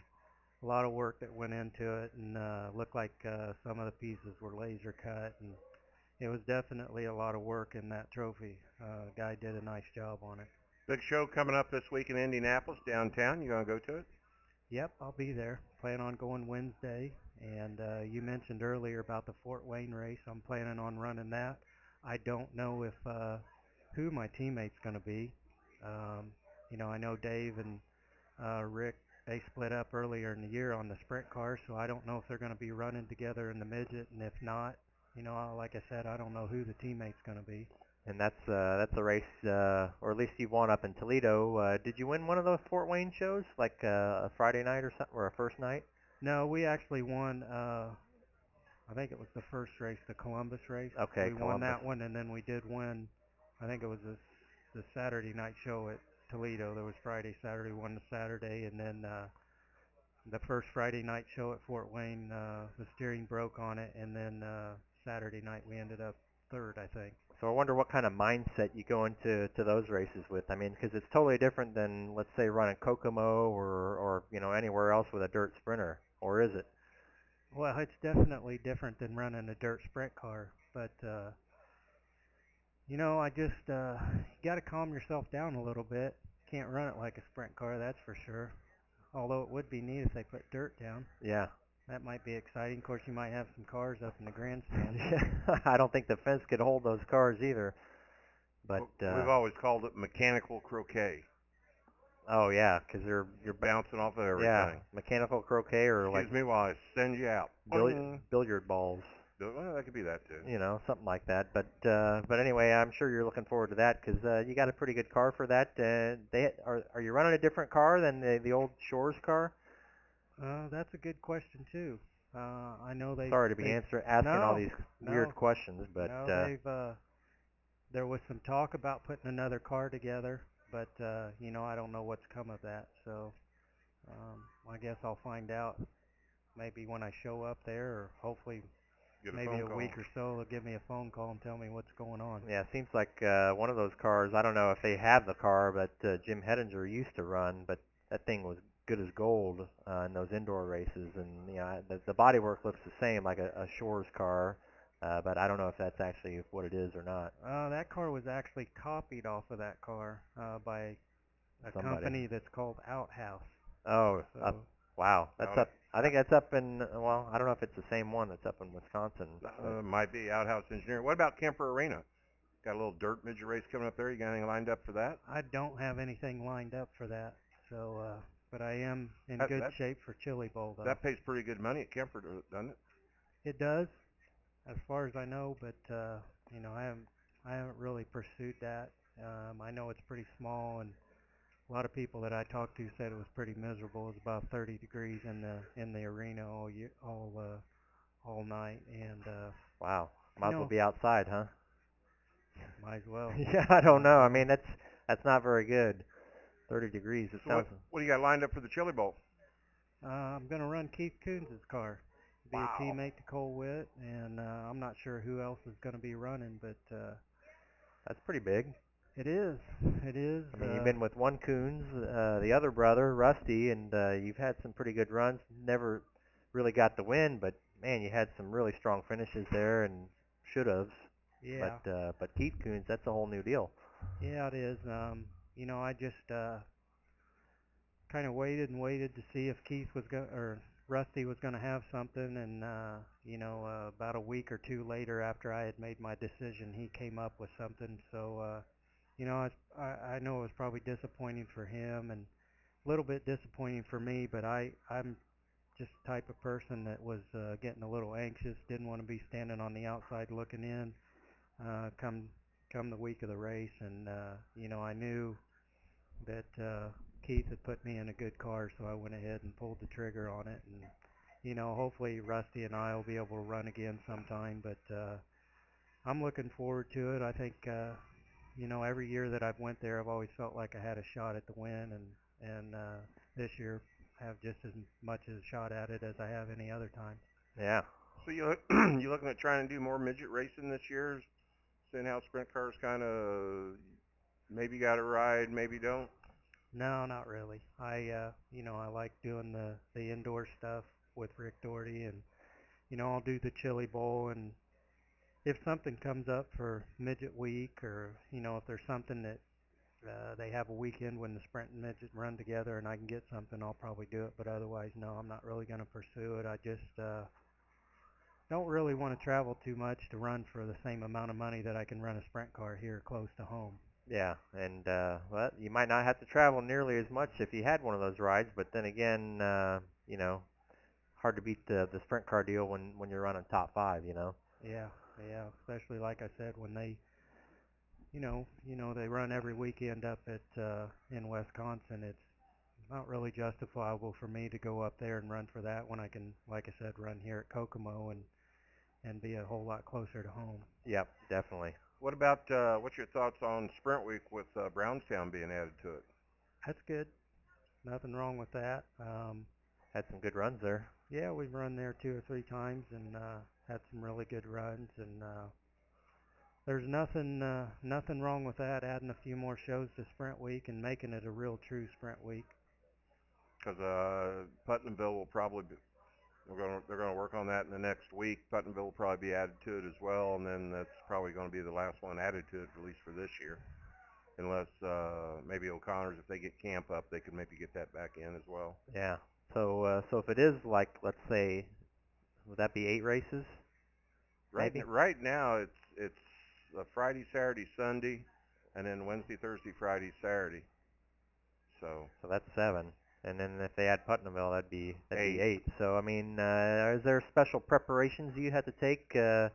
[SPEAKER 3] a lot of work that went into it, and uh, looked like uh, some of the pieces were laser cut, and it was definitely a lot of work in that trophy. Uh, guy did a nice job on it.
[SPEAKER 2] Big show coming up this week in Indianapolis downtown. You gonna go to it?
[SPEAKER 3] Yep, I'll be there. Plan on going Wednesday. And uh, you mentioned earlier about the Fort Wayne race. I'm planning on running that. I don't know if uh, who my teammate's going to be. Um, you know, I know Dave and uh, Rick they split up earlier in the year on the sprint car, so I don't know if they're going to be running together in the midget. And if not, you know, like I said, I don't know who the teammate's going to be.
[SPEAKER 1] And that's uh, that's a race, uh, or at least you won up in Toledo. Uh, did you win one of those Fort Wayne shows, like uh, a Friday night or something, or a first night?
[SPEAKER 3] No, we actually won. Uh, I think it was the first race, the Columbus race.
[SPEAKER 1] Okay,
[SPEAKER 3] we won that one, and then we did win. I think it was the the Saturday night show at Toledo. There was Friday, Saturday, won the Saturday, and then uh, the first Friday night show at Fort Wayne, uh, the steering broke on it, and then uh, Saturday night we ended up third, I think.
[SPEAKER 1] So I wonder what kind of mindset you go into to those races with. I mean, because it's totally different than let's say running Kokomo or or you know anywhere else with a dirt sprinter, or is it?
[SPEAKER 3] Well, it's definitely different than running a dirt sprint car, but uh, you know, I just uh, got to calm yourself down a little bit. Can't run it like a sprint car, that's for sure. Although it would be neat if they put dirt down.
[SPEAKER 1] Yeah.
[SPEAKER 3] That might be exciting. Of course, you might have some cars up in the grandstand.
[SPEAKER 1] I don't think the fence could hold those cars either. But uh,
[SPEAKER 2] We've always called it mechanical croquet.
[SPEAKER 1] oh yeah, 'cause you're you're
[SPEAKER 2] bouncing off of everything.
[SPEAKER 1] yeah mechanical croquet or
[SPEAKER 2] Excuse
[SPEAKER 1] like
[SPEAKER 2] me while I send you out.
[SPEAKER 1] billi- billiard balls.
[SPEAKER 2] Well, that could be that too.
[SPEAKER 1] you know, something like that. But uh, but anyway, I'm sure you're looking forward to that 'cause uh, you got a pretty good car for that. Uh, they are are you running a different car than the the old Shores car?
[SPEAKER 3] Uh, that's a good question too. Uh, I know they.
[SPEAKER 1] Sorry to be
[SPEAKER 3] they,
[SPEAKER 1] answer asking all these weird
[SPEAKER 3] no,
[SPEAKER 1] questions, but
[SPEAKER 3] no,
[SPEAKER 1] uh,
[SPEAKER 3] they've. Uh, there was some talk about putting another car together, but uh, you know I don't know what's come of that. So um, I guess I'll find out maybe when I show up there, or hopefully
[SPEAKER 2] a
[SPEAKER 3] maybe a
[SPEAKER 2] call.
[SPEAKER 3] week or so they'll give me a phone call and tell me what's going on.
[SPEAKER 1] yeah, it seems like uh, one of those cars. I don't know if they have the car, but uh, Jim Hedinger used to run, but that thing was good as gold uh, in those indoor races, and you know the the bodywork looks the same like a, a Shores car. Uh, but I don't know if that's actually what it is or not.
[SPEAKER 3] Uh, that car was actually copied off of that car uh, by a
[SPEAKER 1] Somebody.
[SPEAKER 3] company that's called Outhouse.
[SPEAKER 1] Oh,
[SPEAKER 3] So
[SPEAKER 1] up, wow, that's
[SPEAKER 2] Out-
[SPEAKER 1] up. I think that's up in. Well, I don't know if it's the same one that's up in Wisconsin.
[SPEAKER 2] Uh, might be outhouse engineering. What about Kemper Arena? Got a little dirt midget race coming up there. You got anything lined up for that?
[SPEAKER 3] I don't have anything lined up for that. So, uh, but I am in
[SPEAKER 2] That-
[SPEAKER 3] good
[SPEAKER 2] that-
[SPEAKER 3] shape for Chili Bowl though.
[SPEAKER 2] That pays pretty good money at Kemper, doesn't it?
[SPEAKER 3] It does, as far as I know, but uh, you know, I haven't I haven't really pursued that. Um, I know it's pretty small, and a lot of people that I talked to said it was pretty miserable. It was about 30 degrees in the in the arena all year, all uh, all night, and uh,
[SPEAKER 1] wow, might as well be outside, huh?
[SPEAKER 3] might as well.
[SPEAKER 1] yeah, I don't know. I mean, that's that's not very good. Thirty degrees. It
[SPEAKER 2] So what, what do you got lined up for the Chili Bowl?
[SPEAKER 3] Uh, I'm gonna run Keith Kunz' car. Be
[SPEAKER 2] Wow.
[SPEAKER 3] a teammate to Cole Whitt, and uh, I'm not sure who else is gonna be running, but uh,
[SPEAKER 1] That's pretty big.
[SPEAKER 3] it is. It is.
[SPEAKER 1] I mean,
[SPEAKER 3] uh,
[SPEAKER 1] you've been with one Kunz, uh, the other brother, Rusty, and uh, you've had some pretty good runs. Never really got the win, but man, you had some really strong finishes there, and should have.
[SPEAKER 3] Yeah.
[SPEAKER 1] But uh, but Keith Kunz, that's a whole new deal.
[SPEAKER 3] Yeah, it is. Um, you know, I just uh, kind of waited and waited to see if Keith was going or Rusty was going to have something, and uh, you know, uh, about a week or two later, after I had made my decision, he came up with something. So, uh, you know, I, I know it was probably disappointing for him and a little bit disappointing for me, but I I'm just the type of person that was uh, getting a little anxious, didn't want to be standing on the outside looking in. Uh, come come the week of the race, and uh, you know I knew that uh, Keith had put me in a good car, so I went ahead and pulled the trigger on it, and you know hopefully Rusty and I will be able to run again sometime, but uh, I'm looking forward to it. I think uh, you know every year that I've went there, I've always felt like I had a shot at the win, and and uh, this year have just as much as a shot at it as I have any other time.
[SPEAKER 1] Yeah.
[SPEAKER 2] So you you looking at trying to do more midget racing this year? Seeing how sprint cars kind of maybe got a ride, maybe don't.
[SPEAKER 3] No, not really. I uh you know, I like doing the the indoor stuff with Rick Doherty and you know, I'll do the chili bowl and if something comes up for midget week or you know, if there's something that uh they have a weekend when the sprint and midget run together and I can get something, I'll probably do it, but otherwise no, I'm not really going to pursue it. I just uh don't really want to travel too much to run for the same amount of money that I can run a sprint car here close to home.
[SPEAKER 1] Yeah, and uh, well, you might not have to travel nearly as much if you had one of those rides, but then again, uh, you know, hard to beat the the sprint car deal when when you're running top five, you know.
[SPEAKER 3] Yeah, yeah, especially like I said when they you know, you know they run every weekend up at uh in Wisconsin. It's not really justifiable for me to go up there and run for that when I can like I said run here at Kokomo and and be a whole lot closer to home.
[SPEAKER 1] Yep, definitely.
[SPEAKER 2] What about uh, what's your thoughts on Sprint Week with uh, Brownstown being added to it?
[SPEAKER 3] That's good. Nothing wrong with that. Um
[SPEAKER 1] Had some good runs there.
[SPEAKER 3] yeah, we've run there two or three times and uh had some really good runs and uh there's nothing uh nothing wrong with that adding a few more shows to Sprint Week and making it a real true Sprint Week.
[SPEAKER 2] Because uh, Putnamville will probably they're going to they're going to work on that in the next week. Putnamville will probably be added to it as well, and then that's probably going to be the last one added to it, at least for this year. Unless uh, maybe O'Connor's, if they get camp up, they could maybe get that back in as well.
[SPEAKER 1] Yeah. So uh, so if it is like let's say would that be eight races?
[SPEAKER 2] Right,
[SPEAKER 1] Maybe.
[SPEAKER 2] right now it's it's a Friday, Saturday, Sunday, and then Wednesday, Thursday, Friday, Saturday. So
[SPEAKER 1] So that's seven. And then if they add Putnamville, that'd be that'd
[SPEAKER 2] Eight.
[SPEAKER 1] be eight. So I mean, uh, is there special preparations you had to take? Uh,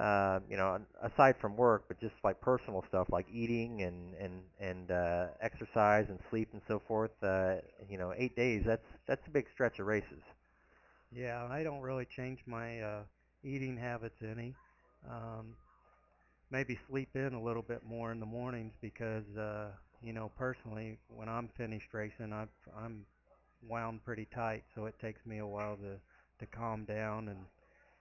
[SPEAKER 1] uh, you know, aside from work, but just like personal stuff, like eating and and and uh, exercise and sleep and so forth. Uh, you know, eight days. That's that's a big stretch of races.
[SPEAKER 3] Yeah, I don't really change my uh, eating habits any. Um, maybe sleep in a little bit more in the mornings because, uh, you know, personally, when I'm finished racing, I've, I'm wound pretty tight, so it takes me a while to to calm down and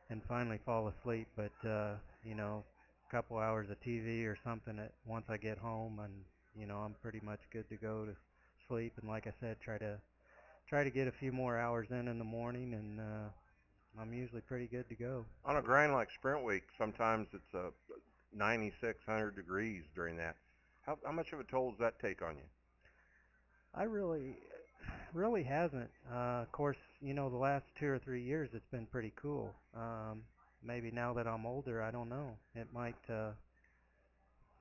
[SPEAKER 3] and finally fall asleep. But uh, you know, a couple hours of TV or something at once I get home, and you know, I'm pretty much good to go to sleep. And like I said, try to try to get a few more hours in in the morning, and uh, I'm usually pretty good to go.
[SPEAKER 2] on a grind like Sprint Week, sometimes it's uh, 96, 100 degrees during that. How how much of a toll does that take on you?
[SPEAKER 3] I really, really hasn't. Uh, of course, you know, the last two or three years it's been pretty cool. Um, maybe now that I'm older, I don't know. It might, uh,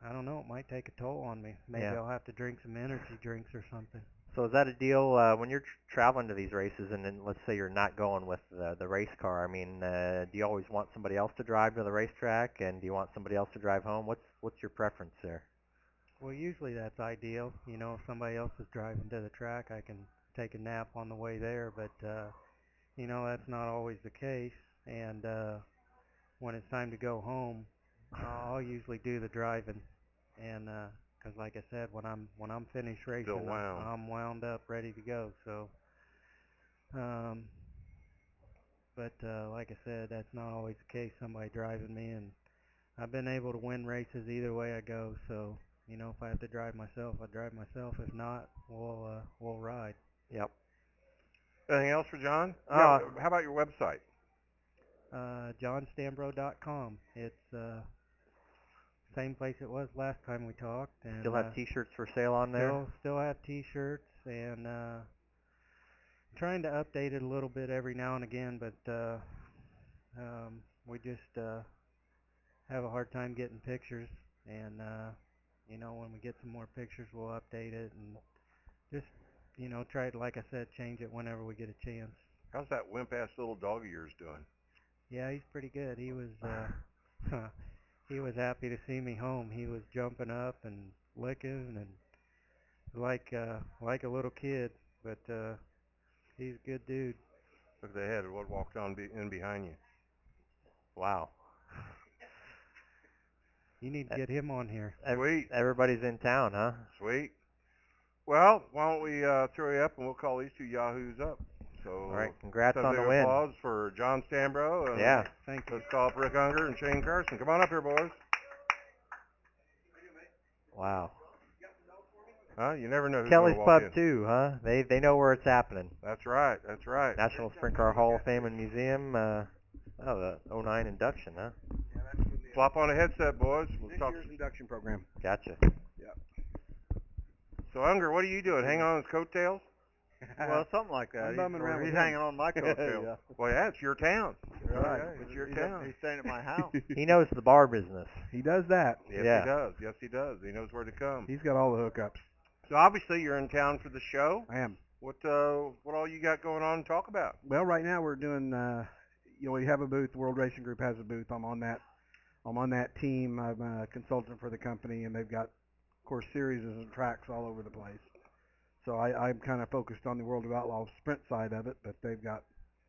[SPEAKER 3] I don't know. It might take a toll on me. Maybe
[SPEAKER 1] Yeah.
[SPEAKER 3] I'll have to drink some energy drinks or something.
[SPEAKER 1] So is that a deal uh, when you're tr- traveling to these races, and then let's say you're not going with the, the race car? I mean, uh, do you always want somebody else to drive to the racetrack, and do you want somebody else to drive home? What's what's your preference there?
[SPEAKER 3] Well, usually that's ideal. You know, if somebody else is driving to the track, I can take a nap on the way there. But uh, you know, that's not always the case. And uh, when it's time to go home, I'll usually do the driving. And because, like I said, when I'm when I'm finished racing, I'm-
[SPEAKER 2] wound.
[SPEAKER 3] I'm wound up, ready to go. So, um, but uh, like I said, that's not always the case. Somebody driving me, and I've been able to win races either way I go. So, you know, if I have to drive myself, I drive myself. If not, we'll uh, we'll ride.
[SPEAKER 1] Yep.
[SPEAKER 2] Anything else for Jon?
[SPEAKER 1] Uh,
[SPEAKER 2] Yeah, how about your website?
[SPEAKER 3] Uh, jonstanbrough.com. It's uh, same place it was last time we talked, and
[SPEAKER 1] Still
[SPEAKER 3] uh,
[SPEAKER 1] have T-shirts for sale on there.
[SPEAKER 3] still still have T-shirts and uh, trying to update it a little bit every now and again, but uh, um, we just uh, have a hard time getting pictures, and uh, you know when we get some more pictures, we'll update it and just you know try to, like I said, change it whenever we get a chance.
[SPEAKER 2] How's that wimp ass little dog of yours doing?
[SPEAKER 3] Yeah, he's pretty good. He was uh he was happy to see me home. He was jumping up and licking and like uh like a little kid, but uh he's a good dude.
[SPEAKER 2] Look at the head what walked on be- in behind you.
[SPEAKER 1] Wow.
[SPEAKER 3] You need to get him on here.
[SPEAKER 2] Sweet.
[SPEAKER 1] Everybody's in town, huh?
[SPEAKER 2] Sweet. Well, why don't we uh, throw you up and we'll call these two yahoos up. So
[SPEAKER 1] All right. Congrats on the win.
[SPEAKER 2] applause for Jon Stanbrough. And
[SPEAKER 1] Yeah.
[SPEAKER 3] Thank you.
[SPEAKER 2] Let's call up Rick Ungar and Shane Carson. Come on up here, boys.
[SPEAKER 1] Wow.
[SPEAKER 2] Huh? You never know who's
[SPEAKER 1] Kelly's
[SPEAKER 2] gonna walk
[SPEAKER 1] Pub
[SPEAKER 2] in.
[SPEAKER 1] too, huh? They they know where it's happening.
[SPEAKER 2] That's right. That's right.
[SPEAKER 1] National Sprint Car Hall of Fame and Museum. Uh, oh, the 09 induction, huh?
[SPEAKER 2] Flop on a headset, boys. We'll talk.
[SPEAKER 4] induction program.
[SPEAKER 1] Gotcha. Yep.
[SPEAKER 2] So Ungar, what are you doing? Hanging on his coattails?
[SPEAKER 4] well, something like that.
[SPEAKER 3] I'm
[SPEAKER 4] He's,
[SPEAKER 3] bumming around
[SPEAKER 4] he's
[SPEAKER 3] with him.
[SPEAKER 4] hanging on my coattail.
[SPEAKER 2] Well, yeah, it's your town.
[SPEAKER 4] Right.
[SPEAKER 2] Yeah, it's your
[SPEAKER 4] he's,
[SPEAKER 2] town.
[SPEAKER 4] He's staying at my house.
[SPEAKER 1] He knows the bar business.
[SPEAKER 5] He does that.
[SPEAKER 2] Yes,
[SPEAKER 1] Yeah.
[SPEAKER 2] he does. Yes, he does. He knows where to come.
[SPEAKER 5] He's got all the hookups.
[SPEAKER 2] So obviously you're in town for the show.
[SPEAKER 5] I am.
[SPEAKER 2] What uh, what all you got going on? to Talk about.
[SPEAKER 5] Well, right now we're doing. Uh, you know, we have a booth. The World Racing Group has a booth. I'm on that. I'm on that team. I'm a consultant for the company, and they've got, of course, series and tracks all over the place. So I, I'm kind of focused on the World of Outlaws sprint side of it, but they've got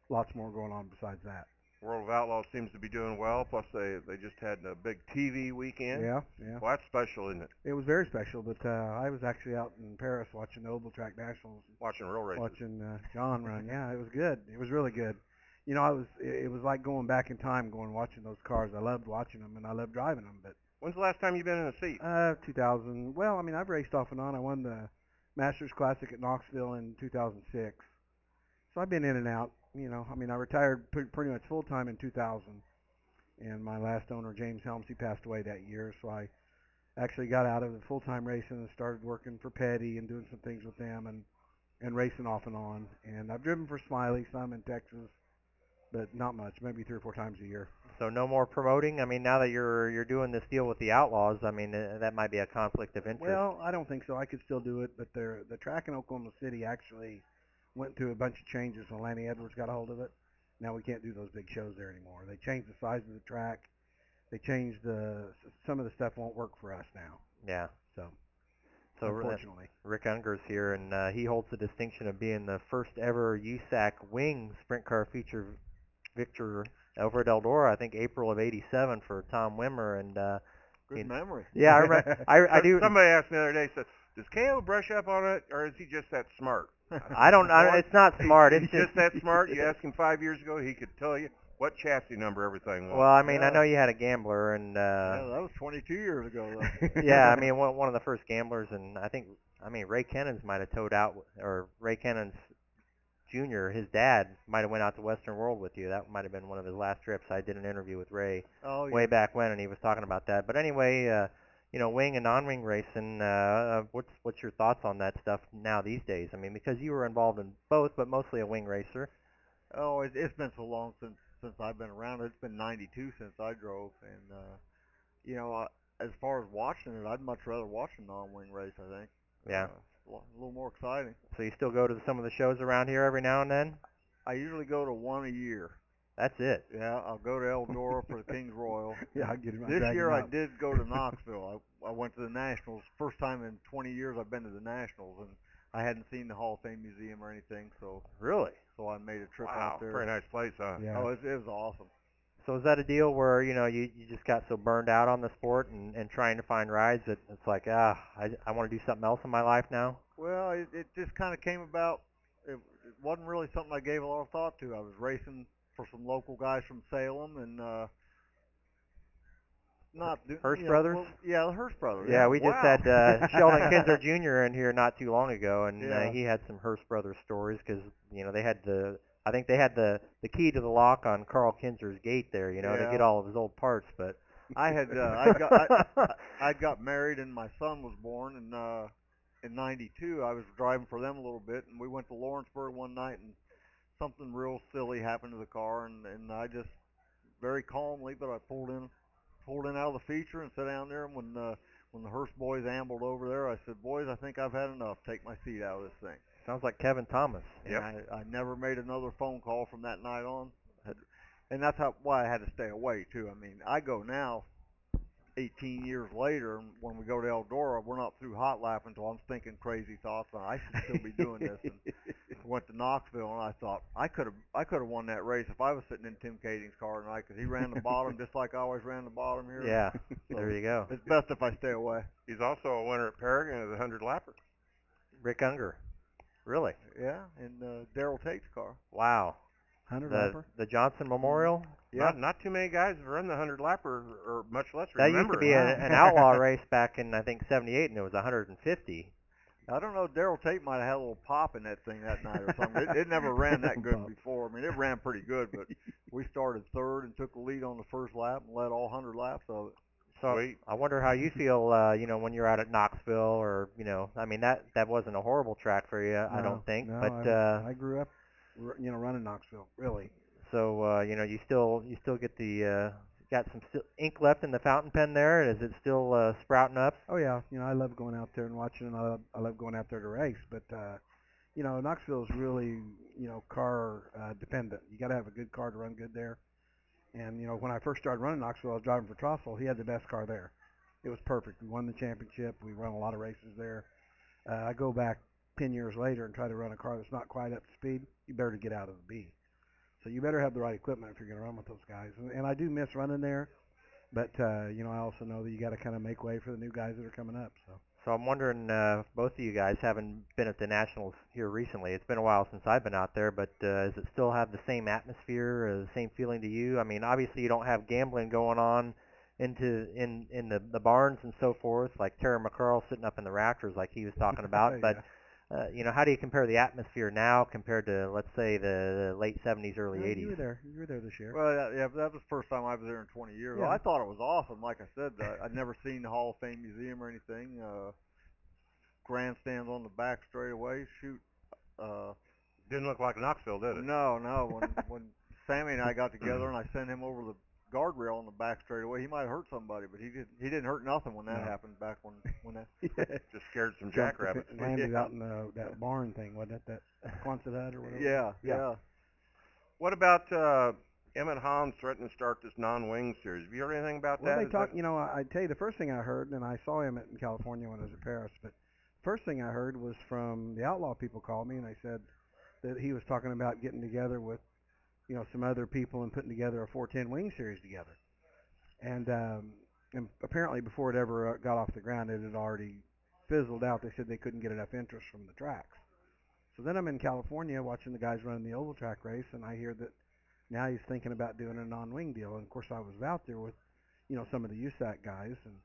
[SPEAKER 5] lots more going on besides that.
[SPEAKER 2] World of Outlaws seems to be doing well. Plus they they just had a big TV weekend.
[SPEAKER 5] Yeah, yeah.
[SPEAKER 2] Well, that's special, isn't it?
[SPEAKER 5] It was very special, but uh, I was actually out in Perris watching the Oval Track Nationals
[SPEAKER 2] Watching real races.
[SPEAKER 5] watching uh, Jon run. Yeah, it was good. It was really good. You know, I was. It was like going back in time, going watching those cars. I loved watching them, and I loved driving them. But
[SPEAKER 2] When's the last time you've been in a seat?
[SPEAKER 5] uh, 2000. Well, I mean, I've raced off and on. I won the Masters Classic at Knoxville in 2006. So I've been in and out. You know, I mean, I retired pre- pretty much full time in 2000, and my last owner, James Helms, he passed away that year. So I actually got out of the full time racing and started working for Petty and doing some things with them and and racing off and on. And I've driven for Smiley some in Texas, but not much. Maybe three or four times a year.
[SPEAKER 1] So no more promoting. I mean, now that you're you're doing this deal with the Outlaws, I mean uh, that might be a conflict of interest.
[SPEAKER 5] Well, I don't think so. I could still do it, but the the track in Oklahoma City actually went through a bunch of changes when Lanny Edwards got a hold of it. Now we can't do those big shows there anymore. They changed the size of the track. They changed the some of the stuff won't work for us now.
[SPEAKER 1] yeah.
[SPEAKER 5] So,
[SPEAKER 1] So
[SPEAKER 5] unfortunately,
[SPEAKER 1] Rick Ungar's here, and uh, he holds the distinction of being the first ever USAC wing sprint car feature victor over at Eldora. I think April of '87 for Tom Wimmer, and uh,
[SPEAKER 4] Good
[SPEAKER 1] in-
[SPEAKER 4] memory.
[SPEAKER 1] yeah, I remember. I, I do.
[SPEAKER 2] Somebody asked me the other day, said, "Does Caleb brush up on it, or is he just that smart?"
[SPEAKER 1] I don't. I, it's not smart. It's
[SPEAKER 2] He's just that smart. You asked him five years ago, he could tell you what chassis number everything was.
[SPEAKER 1] Well, I mean, I know you had a gambler, and
[SPEAKER 4] yeah,
[SPEAKER 1] uh,
[SPEAKER 4] that was 22 years ago though.
[SPEAKER 1] yeah, I mean, one, one of the first gamblers, and I think, I mean, Ray Kennens might have towed out, or Ray Kennens Jr., his dad might have went out to Western World with you. That might have been one of his last trips. I did an interview with Ray
[SPEAKER 4] oh, yeah.
[SPEAKER 1] way back when, and he was talking about that. But anyway, uh, you know, wing and non-wing racing. Uh, uh, what's what's your thoughts on that stuff now these days? I mean, because you were involved in both, but mostly a wing racer.
[SPEAKER 4] Oh, it, it's been so long since since I've been around. It's been 92 since I drove, and uh, you know, uh, as far as watching it, I'd much rather watch a non-wing race. I think.
[SPEAKER 1] Yeah.
[SPEAKER 4] Uh, a little more exciting.
[SPEAKER 1] So you still go to some of the shows around here every now and then.
[SPEAKER 4] I usually go to one a year.
[SPEAKER 1] That's it.
[SPEAKER 4] Yeah, I'll go to Eldora for the King's Royal.
[SPEAKER 5] yeah, I get him.
[SPEAKER 4] This year I did go to Knoxville. I, I went to the Nationals. First time in 20 years I've been to the Nationals, and I hadn't seen the Hall of Fame Museum or anything, so
[SPEAKER 1] Really?
[SPEAKER 4] so I made a trip
[SPEAKER 2] wow,
[SPEAKER 4] out there.
[SPEAKER 2] very nice place, huh?
[SPEAKER 5] Yeah.
[SPEAKER 4] Oh, it, it was awesome.
[SPEAKER 1] So is that a deal where you know you you just got so burned out on the sport and and trying to find rides that it's like ah I I want to do something else in my life now?
[SPEAKER 4] Well, it, it just kind of came about. It, it wasn't really something I gave a lot of thought to. I was racing for some local guys from Salem, and uh, not do,
[SPEAKER 1] Hearst
[SPEAKER 4] you know,
[SPEAKER 1] Brothers?
[SPEAKER 4] well, yeah, the Hearst brothers.
[SPEAKER 1] Yeah, we just had uh, Sheldon Kinser Jr. in here not too long ago, and uh, he had some Hearst Brothers stories because you know they had the I think they had the the key to the lock on Karl Kinser's gate there, you know, to get all of his old parts. But
[SPEAKER 4] I had uh, I got I, I, I got married and my son was born and uh in 92 I was driving for them a little bit and we went to Lawrenceburg one night and something real silly happened to the car and and I just very calmly but I pulled in pulled in out of the feature and sat down there and when uh when the Hearst boys ambled over there I said boys I think I've had enough. Take my seat out of this thing
[SPEAKER 1] sounds like Kevin Thomas.
[SPEAKER 4] and I, I never made another phone call from that night on. And that's how why I had to stay away too. I mean, I go now 18 years later and when we go to Eldora, we're not through hot lap until I'm thinking crazy thoughts and I should still be doing this. And I went to Knoxville and I thought I could have I could have won that race if I was sitting in Tim Kaeding's car tonight because he ran the bottom just like I always ran the bottom here.
[SPEAKER 1] Yeah, there you go.
[SPEAKER 4] It's best if I stay away.
[SPEAKER 2] He's also a winner at Paragon of the 100 lapper.
[SPEAKER 1] Rick Ungar. Really?
[SPEAKER 4] Yeah, and uh, Daryl Tate's car.
[SPEAKER 1] Wow.
[SPEAKER 5] Hundred
[SPEAKER 1] The
[SPEAKER 5] lapper.
[SPEAKER 1] the Johnson Memorial.
[SPEAKER 2] Not, not too many guys have run the 100 lapper, or much less
[SPEAKER 1] That used
[SPEAKER 2] remember
[SPEAKER 1] to be a, an outlaw race back in I think '78, and it was 150.
[SPEAKER 4] I don't know. Daryl Tate might have had a little pop in that thing that night or something. It, it never ran that good before. I mean, it ran pretty good, but we started third and took the lead on the first lap and led all 100 laps of it.
[SPEAKER 1] So
[SPEAKER 2] Sweet.
[SPEAKER 1] I wonder how you feel, uh, you know, when you're out at Knoxville, or you know, I mean that that wasn't a horrible track for you, I don't think.
[SPEAKER 5] no,
[SPEAKER 1] but
[SPEAKER 5] I,
[SPEAKER 1] uh,
[SPEAKER 5] I grew up, you know, running Knoxville. Really.
[SPEAKER 1] so uh, you know, you still you still get the uh, got some st- ink left in the fountain pen there. Is it still uh, sprouting up?
[SPEAKER 5] Oh yeah, you know I love going out there and watching, and I love, I love going out there to race. But uh, you know Knoxville is really you know car uh, dependent. You got to have a good car to run good there. And you know when I first started running Knoxville, I was driving for Trostle. He had the best car there. It was perfect. We won the championship. We run a lot of races there. Uh, I go back ten years later and try to run a car that's not quite up to speed. You better get out of the B. So you better have the right equipment if you're going to run with those guys. And, and I do miss running there. But uh, you know, I also know that you got to kind of make way for the new guys that are coming up. So
[SPEAKER 1] So I'm wondering, uh, both of you guys haven't been at the Nationals here recently. It's been a while since I've been out there, but uh, does it still have the same atmosphere, uh, the same feeling to you? I mean, obviously you don't have gambling going on into in in the the barns and so forth, like Terry McCarl sitting up in the rafters, like he was talking about.
[SPEAKER 5] Yeah.
[SPEAKER 1] But uh, you know, how do you compare the atmosphere now compared to, let's say, the, the late '70s, early
[SPEAKER 5] No,
[SPEAKER 1] '80s?
[SPEAKER 5] You were there. You were there this year.
[SPEAKER 4] Well, that, yeah, that was the first time I was there in 20 years. Well, I thought it was awesome. Like I said, uh, I'd never seen the Hall of Fame Museum or anything. Uh, grandstands on the back straight away. Shoot. Uh,
[SPEAKER 2] Didn't look like Knoxville, did it?
[SPEAKER 4] no, no. When when Sammy and I got together and I sent him over the guardrail on the back straightaway. He might have hurt somebody, but he didn't. He didn't hurt nothing when that
[SPEAKER 5] No.
[SPEAKER 4] happened back when when that.
[SPEAKER 5] yeah.
[SPEAKER 2] Just scared some jackrabbits.
[SPEAKER 5] landed
[SPEAKER 4] Yeah.
[SPEAKER 5] out in the, that barn thing, wasn't it? That Quonset hut or whatever.
[SPEAKER 4] Yeah,
[SPEAKER 5] Yeah.
[SPEAKER 4] yeah.
[SPEAKER 2] What about uh, Emmett Hahn's threatening to start this non-wing series? Have you heard anything about
[SPEAKER 5] Well,
[SPEAKER 2] that?
[SPEAKER 5] they
[SPEAKER 2] Is
[SPEAKER 5] talk.
[SPEAKER 2] that-
[SPEAKER 5] You know, I, I tell you, the first thing I heard, and I saw him in California when I was at Perris, but first thing I heard was from the outlaw people called me and they said that he was talking about getting together with, you know, some other people and putting together a 410 wing series together. And um, and apparently before it ever uh, got off the ground, it had already fizzled out. They said they couldn't get enough interest from the tracks. So then I'm in California watching the guys running the oval track race, and I hear that now he's thinking about doing a non-wing deal. And of course, I was out there with, you know, some of the USAC guys, and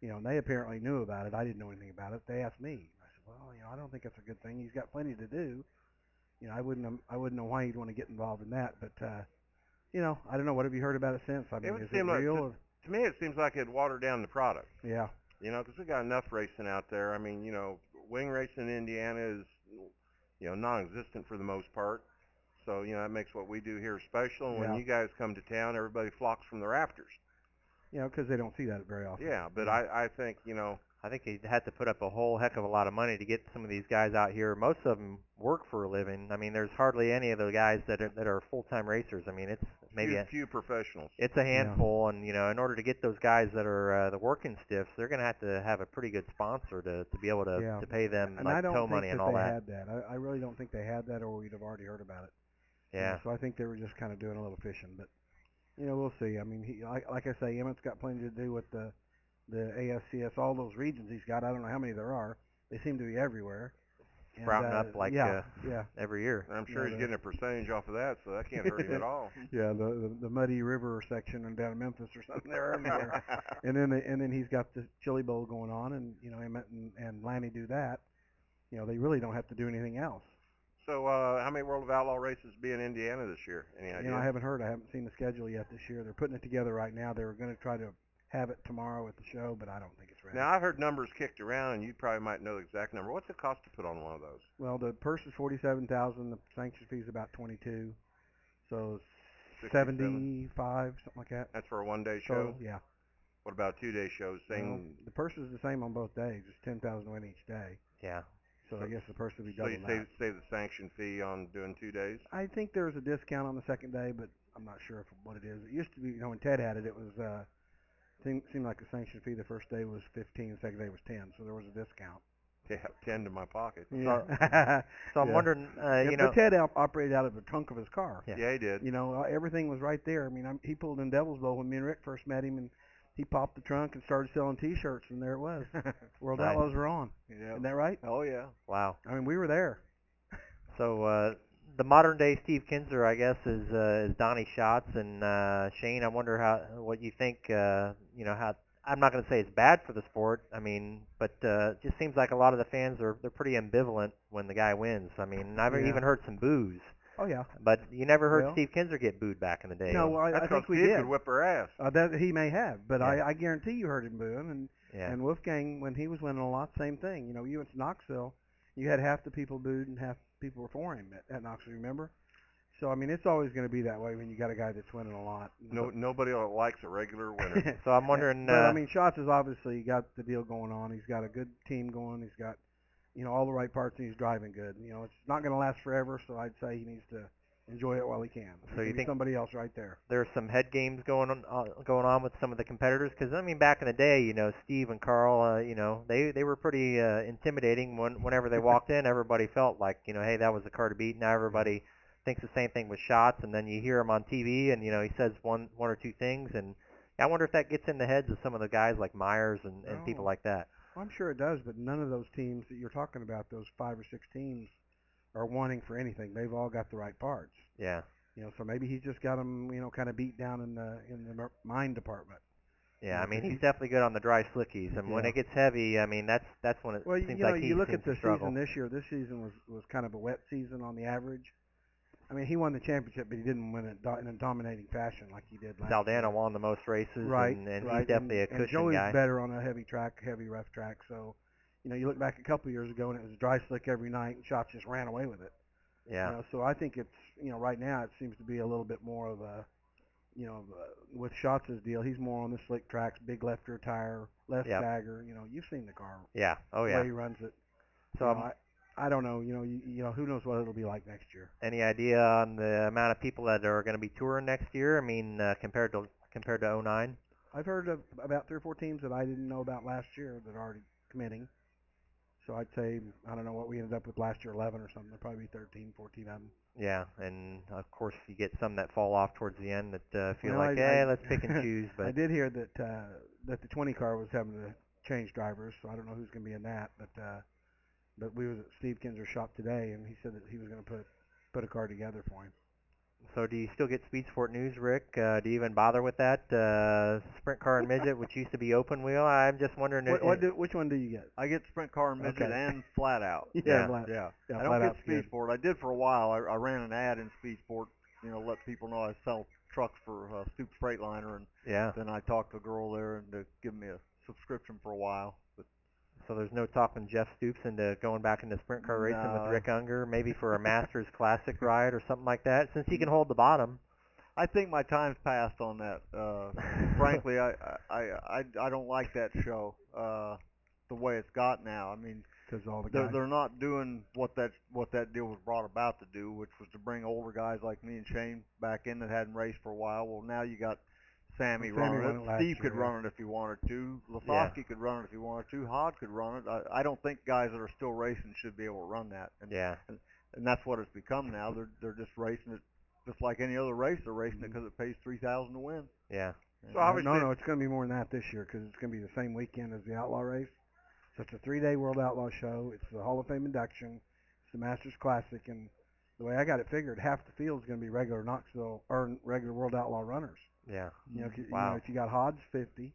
[SPEAKER 5] you know, and they apparently knew about it. I didn't know anything about it. They asked me. I said, well, you know, I don't think that's a good thing. He's got plenty to do. You know, I wouldn't, I wouldn't know why you'd want to get involved in that. But, uh, you know, I don't know. What have you heard about it since? I mean,
[SPEAKER 2] would
[SPEAKER 5] is
[SPEAKER 2] seem
[SPEAKER 5] it
[SPEAKER 2] like
[SPEAKER 5] real?
[SPEAKER 2] to-
[SPEAKER 5] or,
[SPEAKER 2] to me, it seems like it watered down the product.
[SPEAKER 5] yeah,
[SPEAKER 2] You know, because we got enough racing out there. I mean, you know, wing racing in Indiana is, you know, non-existent for the most part. So, you know, that makes what we do here special. And when
[SPEAKER 5] Yeah.
[SPEAKER 2] you guys come to town, everybody flocks from the rafters.
[SPEAKER 5] you know, because they don't see that very often.
[SPEAKER 2] Yeah, but
[SPEAKER 5] Yeah.
[SPEAKER 2] I, I think, you know,
[SPEAKER 1] I think he had to put up a whole heck of a lot of money to get some of these guys out here. Most of them work for a living. I mean, there's hardly any of the guys that are that are full-time racers. I mean, it's maybe
[SPEAKER 2] few,
[SPEAKER 1] a,
[SPEAKER 2] few professionals.
[SPEAKER 1] it's a handful, and you know, in order to get those guys that are uh, the working stiffs, they're going to have to have a pretty good sponsor to to be able to
[SPEAKER 5] Yeah.
[SPEAKER 1] to pay them
[SPEAKER 5] and
[SPEAKER 1] like
[SPEAKER 5] I don't
[SPEAKER 1] tow
[SPEAKER 5] think
[SPEAKER 1] money
[SPEAKER 5] that
[SPEAKER 1] and all
[SPEAKER 5] they
[SPEAKER 1] that.
[SPEAKER 5] had that. I, I really don't think they had that, or we'd have already heard about it. You know,
[SPEAKER 1] Yeah.
[SPEAKER 5] so I think they were just kind of doing a little fishing, but you know, we'll see. I mean, he like like I say, Emmett's got plenty to do with the the ASCS, all those regions he's got. I don't know how many there are. They seem to be everywhere. And,
[SPEAKER 1] Sprouting
[SPEAKER 5] uh,
[SPEAKER 1] up like,
[SPEAKER 5] yeah,
[SPEAKER 1] uh,
[SPEAKER 5] yeah,
[SPEAKER 1] Every year.
[SPEAKER 2] I'm sure
[SPEAKER 5] Yeah,
[SPEAKER 2] he's getting a percentage off of that, so that can't hurt him at all.
[SPEAKER 5] yeah. The, the the muddy river section and down in Memphis or something there. And then and then he's got the Chili Bowl going on, and you know Emmett and, and Lanny do that. You know, they really don't have to do anything else.
[SPEAKER 2] So, uh, how many World of Outlaw races be in Indiana this year? Any idea?
[SPEAKER 5] You know, I haven't heard. I haven't seen the schedule yet this year. They're putting it together right now. They were going to try to have it tomorrow at the show, but I don't think it's ready.
[SPEAKER 2] Now I've heard numbers kicked around, and you probably might know the exact number. What's it cost to put on one of those?
[SPEAKER 5] well, the purse is forty-seven thousand. The sanction fee is about twenty-two, so
[SPEAKER 2] 67?
[SPEAKER 5] seventy-five, something like that.
[SPEAKER 2] That's for a one-day show.
[SPEAKER 5] So yeah,
[SPEAKER 2] What about two-day show?
[SPEAKER 5] well,
[SPEAKER 2] Same.
[SPEAKER 5] the purse is the same on both days. It's ten thousand win each day.
[SPEAKER 1] Yeah.
[SPEAKER 5] So, I guess the purse would be double.
[SPEAKER 2] so you
[SPEAKER 5] that.
[SPEAKER 2] save save the sanction fee on doing two days.
[SPEAKER 5] I think there's a discount on the second day, but I'm not sure if, what it is. It used to be, you know, when Ted had it, it was uh, seemed, seemed like the sanction fee the first day was 15, the second day was 10, so there was a discount.
[SPEAKER 2] Yeah, ten to my pocket.
[SPEAKER 5] Yeah.
[SPEAKER 1] So I'm
[SPEAKER 5] Yeah.
[SPEAKER 1] wondering, uh,
[SPEAKER 5] Yeah,
[SPEAKER 1] you know,
[SPEAKER 5] but Ted op- operated out of the trunk of his car.
[SPEAKER 1] Yeah.
[SPEAKER 2] Yeah, he did.
[SPEAKER 5] You know, uh, everything was right there. I mean, I'm, he pulled in Devil's Bowl when me and Rick first met him, and he popped the trunk and started selling T-shirts, and there it was. World
[SPEAKER 1] Nice.
[SPEAKER 5] Outlaws were on.
[SPEAKER 4] yeah.
[SPEAKER 5] Isn't that right?
[SPEAKER 4] Oh yeah.
[SPEAKER 1] wow.
[SPEAKER 5] I mean, we were there.
[SPEAKER 1] So uh, the modern day Steve Kinser, I guess, is uh, is Donny Schatz and uh, Shane. I wonder how what you think. Uh, you know how. I'm not going to say it's bad for the sport. I mean, but uh, it just seems like a lot of the fans are they're pretty ambivalent when the guy wins. I mean, I've
[SPEAKER 5] Yeah.
[SPEAKER 1] even heard some boos,
[SPEAKER 5] Oh yeah.
[SPEAKER 1] but you never heard
[SPEAKER 5] Well-
[SPEAKER 1] Steve Kinser get booed back in the day.
[SPEAKER 5] No, well, I,
[SPEAKER 2] That's
[SPEAKER 5] I think
[SPEAKER 2] 'cause
[SPEAKER 5] we
[SPEAKER 2] Steve
[SPEAKER 5] did.
[SPEAKER 2] could whip her ass.
[SPEAKER 5] Uh, that he may have, but
[SPEAKER 1] Yeah.
[SPEAKER 5] I, I guarantee you heard him booing, and
[SPEAKER 1] yeah.
[SPEAKER 5] And Wolfgang, when he was winning a lot, same thing. You know, you went to Knoxville, you had half the people booed and half people were for him at, at Knoxville. Remember? So I mean, it's always going to be that way when you got a guy that's winning a lot.
[SPEAKER 2] No, nobody likes a regular winner.
[SPEAKER 1] so I'm wondering.
[SPEAKER 5] but
[SPEAKER 1] uh,
[SPEAKER 5] I mean, Schatz has obviously got the deal going on. He's got a good team going. He's got, you know, all the right parts, and he's driving good. You know, it's not going to last forever, so I'd say he needs to enjoy it while he can.
[SPEAKER 1] So you think-
[SPEAKER 5] somebody else right there?
[SPEAKER 1] there's some head games going on uh, going on with some of the competitors because I mean back in the day, you know, Steve and Karl, uh, you know, they they were pretty uh, intimidating when whenever they walked in. Everybody felt like you know, hey, that was a car to beat. Now everybody thinks the same thing with Schatz, and then you hear him on TV, and you know, he says one one or two things, and I wonder if that gets in the heads of some of the guys like Meyers and, and people
[SPEAKER 5] Oh.
[SPEAKER 1] like that.
[SPEAKER 5] Well, I'm sure it does, but none of those teams that you're talking about, those five or six teams, are wanting for anything. They've all got the right parts.
[SPEAKER 1] Yeah,
[SPEAKER 5] You know, so maybe he's just got them, you know, kind of beat down in the in the mine department.
[SPEAKER 1] yeah. I mean he's definitely good on the dry slickies, and when it gets heavy, I mean, that's that's when it
[SPEAKER 5] Well, you
[SPEAKER 1] seems
[SPEAKER 5] know,
[SPEAKER 1] like he
[SPEAKER 5] you look at the
[SPEAKER 1] struggle.
[SPEAKER 5] season this year. This season was was kind of a wet season on the average. I mean, he won the championship, but he didn't win it do- in a dominating fashion like he did last
[SPEAKER 1] Saldana
[SPEAKER 5] year.
[SPEAKER 1] won the most races,
[SPEAKER 5] right,
[SPEAKER 1] and, and
[SPEAKER 5] right.
[SPEAKER 1] he's definitely
[SPEAKER 5] and,
[SPEAKER 1] a cushion
[SPEAKER 5] and Joey's
[SPEAKER 1] guy.
[SPEAKER 5] better on a heavy track, heavy rough track. So, you know, you look back a couple years ago and it was dry slick every night, and Schatz just ran away with it.
[SPEAKER 1] Yeah.
[SPEAKER 5] You know, so I think it's you know right now it seems to be a little bit more of a you know uh, with Schatz' deal he's more on the slick tracks, big left rear tire, less
[SPEAKER 1] Yep.
[SPEAKER 5] stagger. You know you've seen the car
[SPEAKER 1] Yeah. Oh
[SPEAKER 5] the
[SPEAKER 1] yeah.
[SPEAKER 5] way he runs it.
[SPEAKER 1] So
[SPEAKER 5] you
[SPEAKER 1] um,
[SPEAKER 5] know, I I don't know you know you, you know who knows what it'll be like next year.
[SPEAKER 1] any idea on the amount of people that are going to be touring next year? I mean, uh, compared to compared to 09?
[SPEAKER 5] I've heard of about three or four teams that I didn't know about last year that are already committing. So I'd say I don't know what we ended up with last year, 11 or something. There'll probably be 13, 14 of them.
[SPEAKER 1] Yeah, and of course you get some that fall off towards the end that uh, feel
[SPEAKER 5] Well,
[SPEAKER 1] like,
[SPEAKER 5] I-
[SPEAKER 1] hey,
[SPEAKER 5] I-
[SPEAKER 1] let's pick and choose. But I
[SPEAKER 5] did hear that uh, that the 20 car was having to change drivers, so I don't know who's going to be in that. But uh, but we was at Steve Kinser's shop today, and he said that he was going to put put a car together for him.
[SPEAKER 1] So do you still get Speed Sport News, Rick? Uh, do you even bother with that uh, Sprint Car and Midget, which used to be Open Wheel? I'm just wondering.
[SPEAKER 5] What,
[SPEAKER 1] if,
[SPEAKER 5] what do, which one do you get?
[SPEAKER 4] I get sprint car and midget
[SPEAKER 5] Okay.
[SPEAKER 4] and flat out.
[SPEAKER 5] Yeah,
[SPEAKER 1] Yeah.
[SPEAKER 5] flat-
[SPEAKER 4] Yeah.
[SPEAKER 5] yeah,
[SPEAKER 4] I don't get
[SPEAKER 5] out's
[SPEAKER 4] Speed
[SPEAKER 5] good.
[SPEAKER 4] Sport. I did for a while. I, I ran an ad in Speed Sport, you know, let people know I sell trucks for uh, Stoops Freightliner, and
[SPEAKER 1] yeah.
[SPEAKER 4] then I talked to a girl there and to give me a subscription for a while.
[SPEAKER 1] So there's no talking Jeff Stoops into going back into sprint car racing
[SPEAKER 4] No.
[SPEAKER 1] with Rick Ungar, maybe for a Masters Classic ride or something like that, since he can hold the bottom.
[SPEAKER 4] I think my time's passed on that. Uh, frankly, I, I I I don't like that show. Uh, the way it's got now. I mean,
[SPEAKER 5] Because all the
[SPEAKER 4] they're
[SPEAKER 5] guys.
[SPEAKER 4] they're not doing what that what that deal was brought about to do, which was to bring older guys like me and Shane back in that hadn't raced for a while. Well, now you got Sammy,
[SPEAKER 5] Sammy ran
[SPEAKER 4] it.
[SPEAKER 5] it
[SPEAKER 4] Steve
[SPEAKER 5] year,
[SPEAKER 4] could run it if he wanted to. Lasoski could run it if he wanted to. Hod could run it. I, I don't think guys that are still racing should be able to run that. And,
[SPEAKER 1] Yeah.
[SPEAKER 4] and that's what it's become now. They're they're just racing it just like any other race. They're racing it
[SPEAKER 5] Mhm.
[SPEAKER 4] because it pays three thousand to win.
[SPEAKER 1] Yeah.
[SPEAKER 2] So obviously,
[SPEAKER 5] no, no, it's going to be more than that this year because it's going to be the same weekend as the Outlaw race. So it's a three-day World Outlaw show. It's the Hall of Fame induction. It's the Masters Classic, and the way I got it figured, half the field's going to be regular Knoxville or regular World Outlaw runners.
[SPEAKER 1] Yeah.
[SPEAKER 5] You know, 'cause, you
[SPEAKER 1] Wow.
[SPEAKER 5] know, if you got Hodge 50,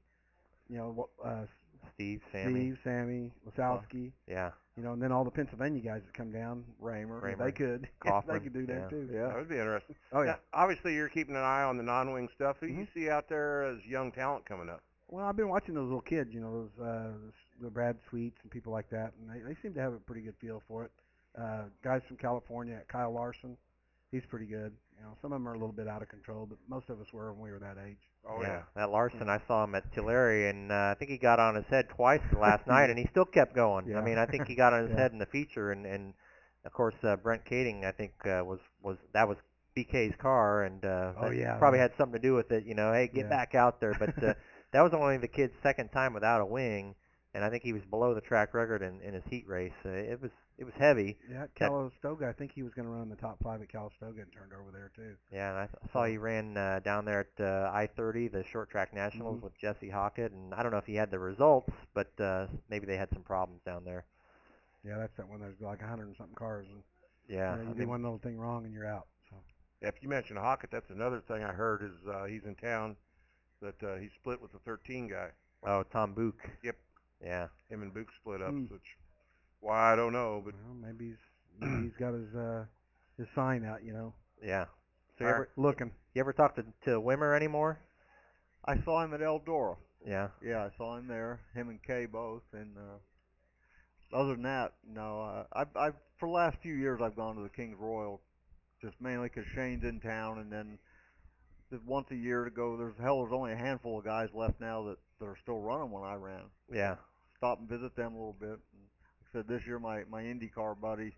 [SPEAKER 5] you know, what, uh,
[SPEAKER 1] Steve, Sammy.
[SPEAKER 5] Steve, Sammy, Lasoski,
[SPEAKER 1] Yeah.
[SPEAKER 5] you know, and then all the Pennsylvania guys that come down,
[SPEAKER 4] Raymer.
[SPEAKER 1] Raymer,
[SPEAKER 5] they could, they could do that
[SPEAKER 1] yeah.
[SPEAKER 5] too. Yeah.
[SPEAKER 2] That would be interesting.
[SPEAKER 5] Oh yeah.
[SPEAKER 2] Now, obviously, you're keeping an eye on the non-wing stuff. Who you
[SPEAKER 5] Mhm.
[SPEAKER 2] see out there as young talent coming up?
[SPEAKER 5] Well, I've been watching those little kids, you know, those uh, the Brad Sweets and people like that, and they, they seem to have a pretty good feel for it. Uh, guys from California, Kyle Larson, he's pretty good. You know, some of them are a little bit out of control, but most of us were when we were that age.
[SPEAKER 2] Oh
[SPEAKER 1] yeah. That Larson, I saw him at Tulare, and uh, I think he got on his head twice last night, and he still kept going.
[SPEAKER 5] Yeah.
[SPEAKER 1] I mean, I think he got on his
[SPEAKER 5] Yeah.
[SPEAKER 1] head in the feature, and and of course uh, Brent Kaeding, I think uh, was was that was BK's car, and uh,
[SPEAKER 5] Oh, yeah,
[SPEAKER 1] probably
[SPEAKER 5] yeah.
[SPEAKER 1] had something to do with it. You know, hey, get
[SPEAKER 5] Yeah.
[SPEAKER 1] back out there. But uh, that was only the kid's second time without a wing, and I think he was below the track record in, in his heat race. Uh, it was it was heavy.
[SPEAKER 5] Yeah, Calistoga, I think he was going to run in the top five at Calistoga and turned over there too.
[SPEAKER 1] Yeah, and I th- saw he ran uh, down there at uh, I-30, the short track nationals
[SPEAKER 5] Mhm.
[SPEAKER 1] with Jesse Hockett, and I don't know if he had the results, but uh, maybe they had some problems down there.
[SPEAKER 5] Yeah, that's that one. There's like a hundred and something cars, and
[SPEAKER 1] Yeah,
[SPEAKER 5] you, know, you do
[SPEAKER 1] mean,
[SPEAKER 5] one little thing wrong and you're out. So
[SPEAKER 2] If you mentioned Hockett, that's another thing I heard is uh, he's in town. That uh, he split with the 13 guy.
[SPEAKER 1] oh Tom Book.
[SPEAKER 2] Yep.
[SPEAKER 1] Yeah,
[SPEAKER 2] Him and Book split up,
[SPEAKER 5] Hmm.
[SPEAKER 2] which why I don't know, but
[SPEAKER 5] well, maybe he's maybe he's got his uh his sign out, you know,
[SPEAKER 1] yeah. So you ever
[SPEAKER 5] looking.
[SPEAKER 1] you ever talk to to Wimmer anymore?
[SPEAKER 4] I saw him at Eldora.
[SPEAKER 1] Yeah.
[SPEAKER 4] Yeah, I saw him there. Him and Kay both. And uh, other than that, no. Uh, I, I for the last few years I've gone to the Kings Royal, just mainly 'cause Shane's in town, and then just once a year to go. There's hell, there's only a handful of guys left now that that are still running when I ran.
[SPEAKER 1] Yeah.
[SPEAKER 4] Stop and visit them a little bit. And I said this year, my my IndyCar buddy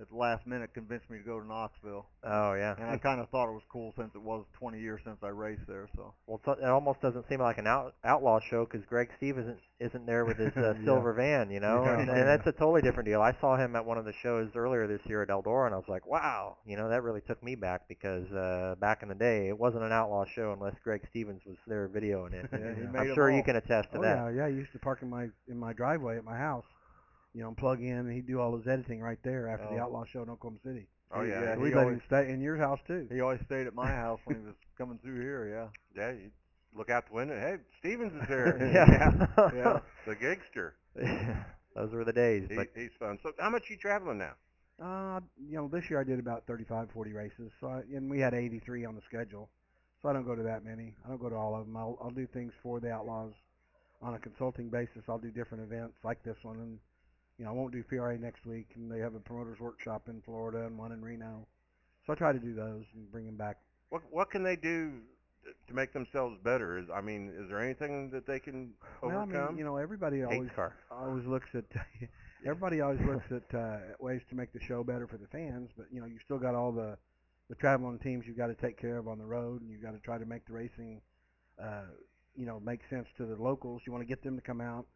[SPEAKER 4] at the last minute convinced me to go to Knoxville,
[SPEAKER 1] Oh yeah.
[SPEAKER 4] and I kind of thought it was cool since it was 20 years since I raced there. So
[SPEAKER 1] Well, it almost doesn't seem like an out, outlaw show because Greg Steve isn't isn't there with his uh,
[SPEAKER 5] Yeah.
[SPEAKER 1] silver van, you know,
[SPEAKER 5] Yeah.
[SPEAKER 1] and, and that's a totally different deal. I saw him at one of the shows earlier this year at Eldora, and I was like, wow, you know, that really took me back because uh, back in the day, it wasn't an outlaw show unless Greg Stevens was there videoing it.
[SPEAKER 4] yeah,
[SPEAKER 1] I'm sure you can attest to
[SPEAKER 5] Oh
[SPEAKER 1] that.
[SPEAKER 5] yeah, yeah. He used to park in my in my driveway at my house, you know, plug in, and he'd do all his editing right there after the
[SPEAKER 4] Oh.
[SPEAKER 5] Outlaw show in Oklahoma City.
[SPEAKER 2] oh yeah,
[SPEAKER 4] yeah,
[SPEAKER 5] we let
[SPEAKER 4] always-
[SPEAKER 5] him stay in your house too.
[SPEAKER 4] He always stayed at my house when he was coming through here. Yeah.
[SPEAKER 2] yeah. You look out the window. Hey, Stevens is there.
[SPEAKER 1] yeah.
[SPEAKER 4] Yeah.
[SPEAKER 2] the gigster.
[SPEAKER 1] Those were the days.
[SPEAKER 2] He,
[SPEAKER 1] But
[SPEAKER 2] he's fun. So how much are you traveling now?
[SPEAKER 5] Uh, you know, this year I did about 35, 40 races. So I, and we had 83 on the schedule. So I don't go to that many. I don't go to all of them. I'll I'll do things for the Outlaws on a consulting basis. I'll do different events like this one, and you know, I won't do PRA next week, and they have a promoters workshop in Florida and one in Reno. So I try to do those and bring them back.
[SPEAKER 2] What what can they do to make themselves better? Is I mean, is there anything that they can
[SPEAKER 5] Well, I
[SPEAKER 2] overcome?
[SPEAKER 5] mean, you know, everybody always always looks at everybody always looks at uh, ways to make the show better for the fans, but you know, you still got all the the traveling teams you've got to take care of on the road, and you've got to try to make the racing, uh, you know, make sense to the locals. You want to get them to come out.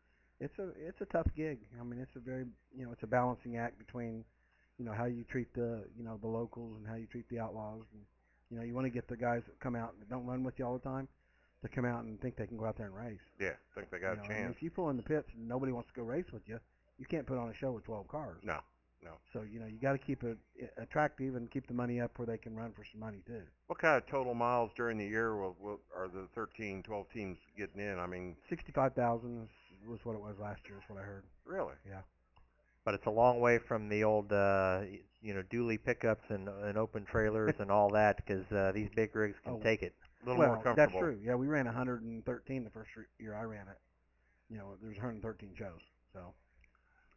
[SPEAKER 5] It's a it's a tough gig. I mean, it's a very you know it's a balancing act between you know how you treat the you know the locals and how you treat the outlaws. And, you know, you want to get the guys that come out that don't run with you all the time to come out and think they can go out there and race.
[SPEAKER 2] yeah, think they got
[SPEAKER 5] You know,
[SPEAKER 2] a chance.
[SPEAKER 5] if you pull in the pits and nobody wants to go race with you, you can't put on a show with 12 cars.
[SPEAKER 2] No, no.
[SPEAKER 5] So you know you got to keep it uh, attractive and keep the money up where they can run for some money too.
[SPEAKER 2] What kind of total miles during the year will, will are the 13, 12 teams getting in? I mean,
[SPEAKER 5] 65,000 is- was what it was last year, is what I heard.
[SPEAKER 2] really? Yeah.
[SPEAKER 1] But it's a long way from the old, uh, you know, dually pickups and, and open trailers and all that, because uh, these big rigs can
[SPEAKER 5] Oh.
[SPEAKER 1] take it.
[SPEAKER 2] A little
[SPEAKER 5] well,
[SPEAKER 2] more comfortable.
[SPEAKER 5] that's true. Yeah, we ran 113 the first re- year I ran it. You know, there's 113 shows, so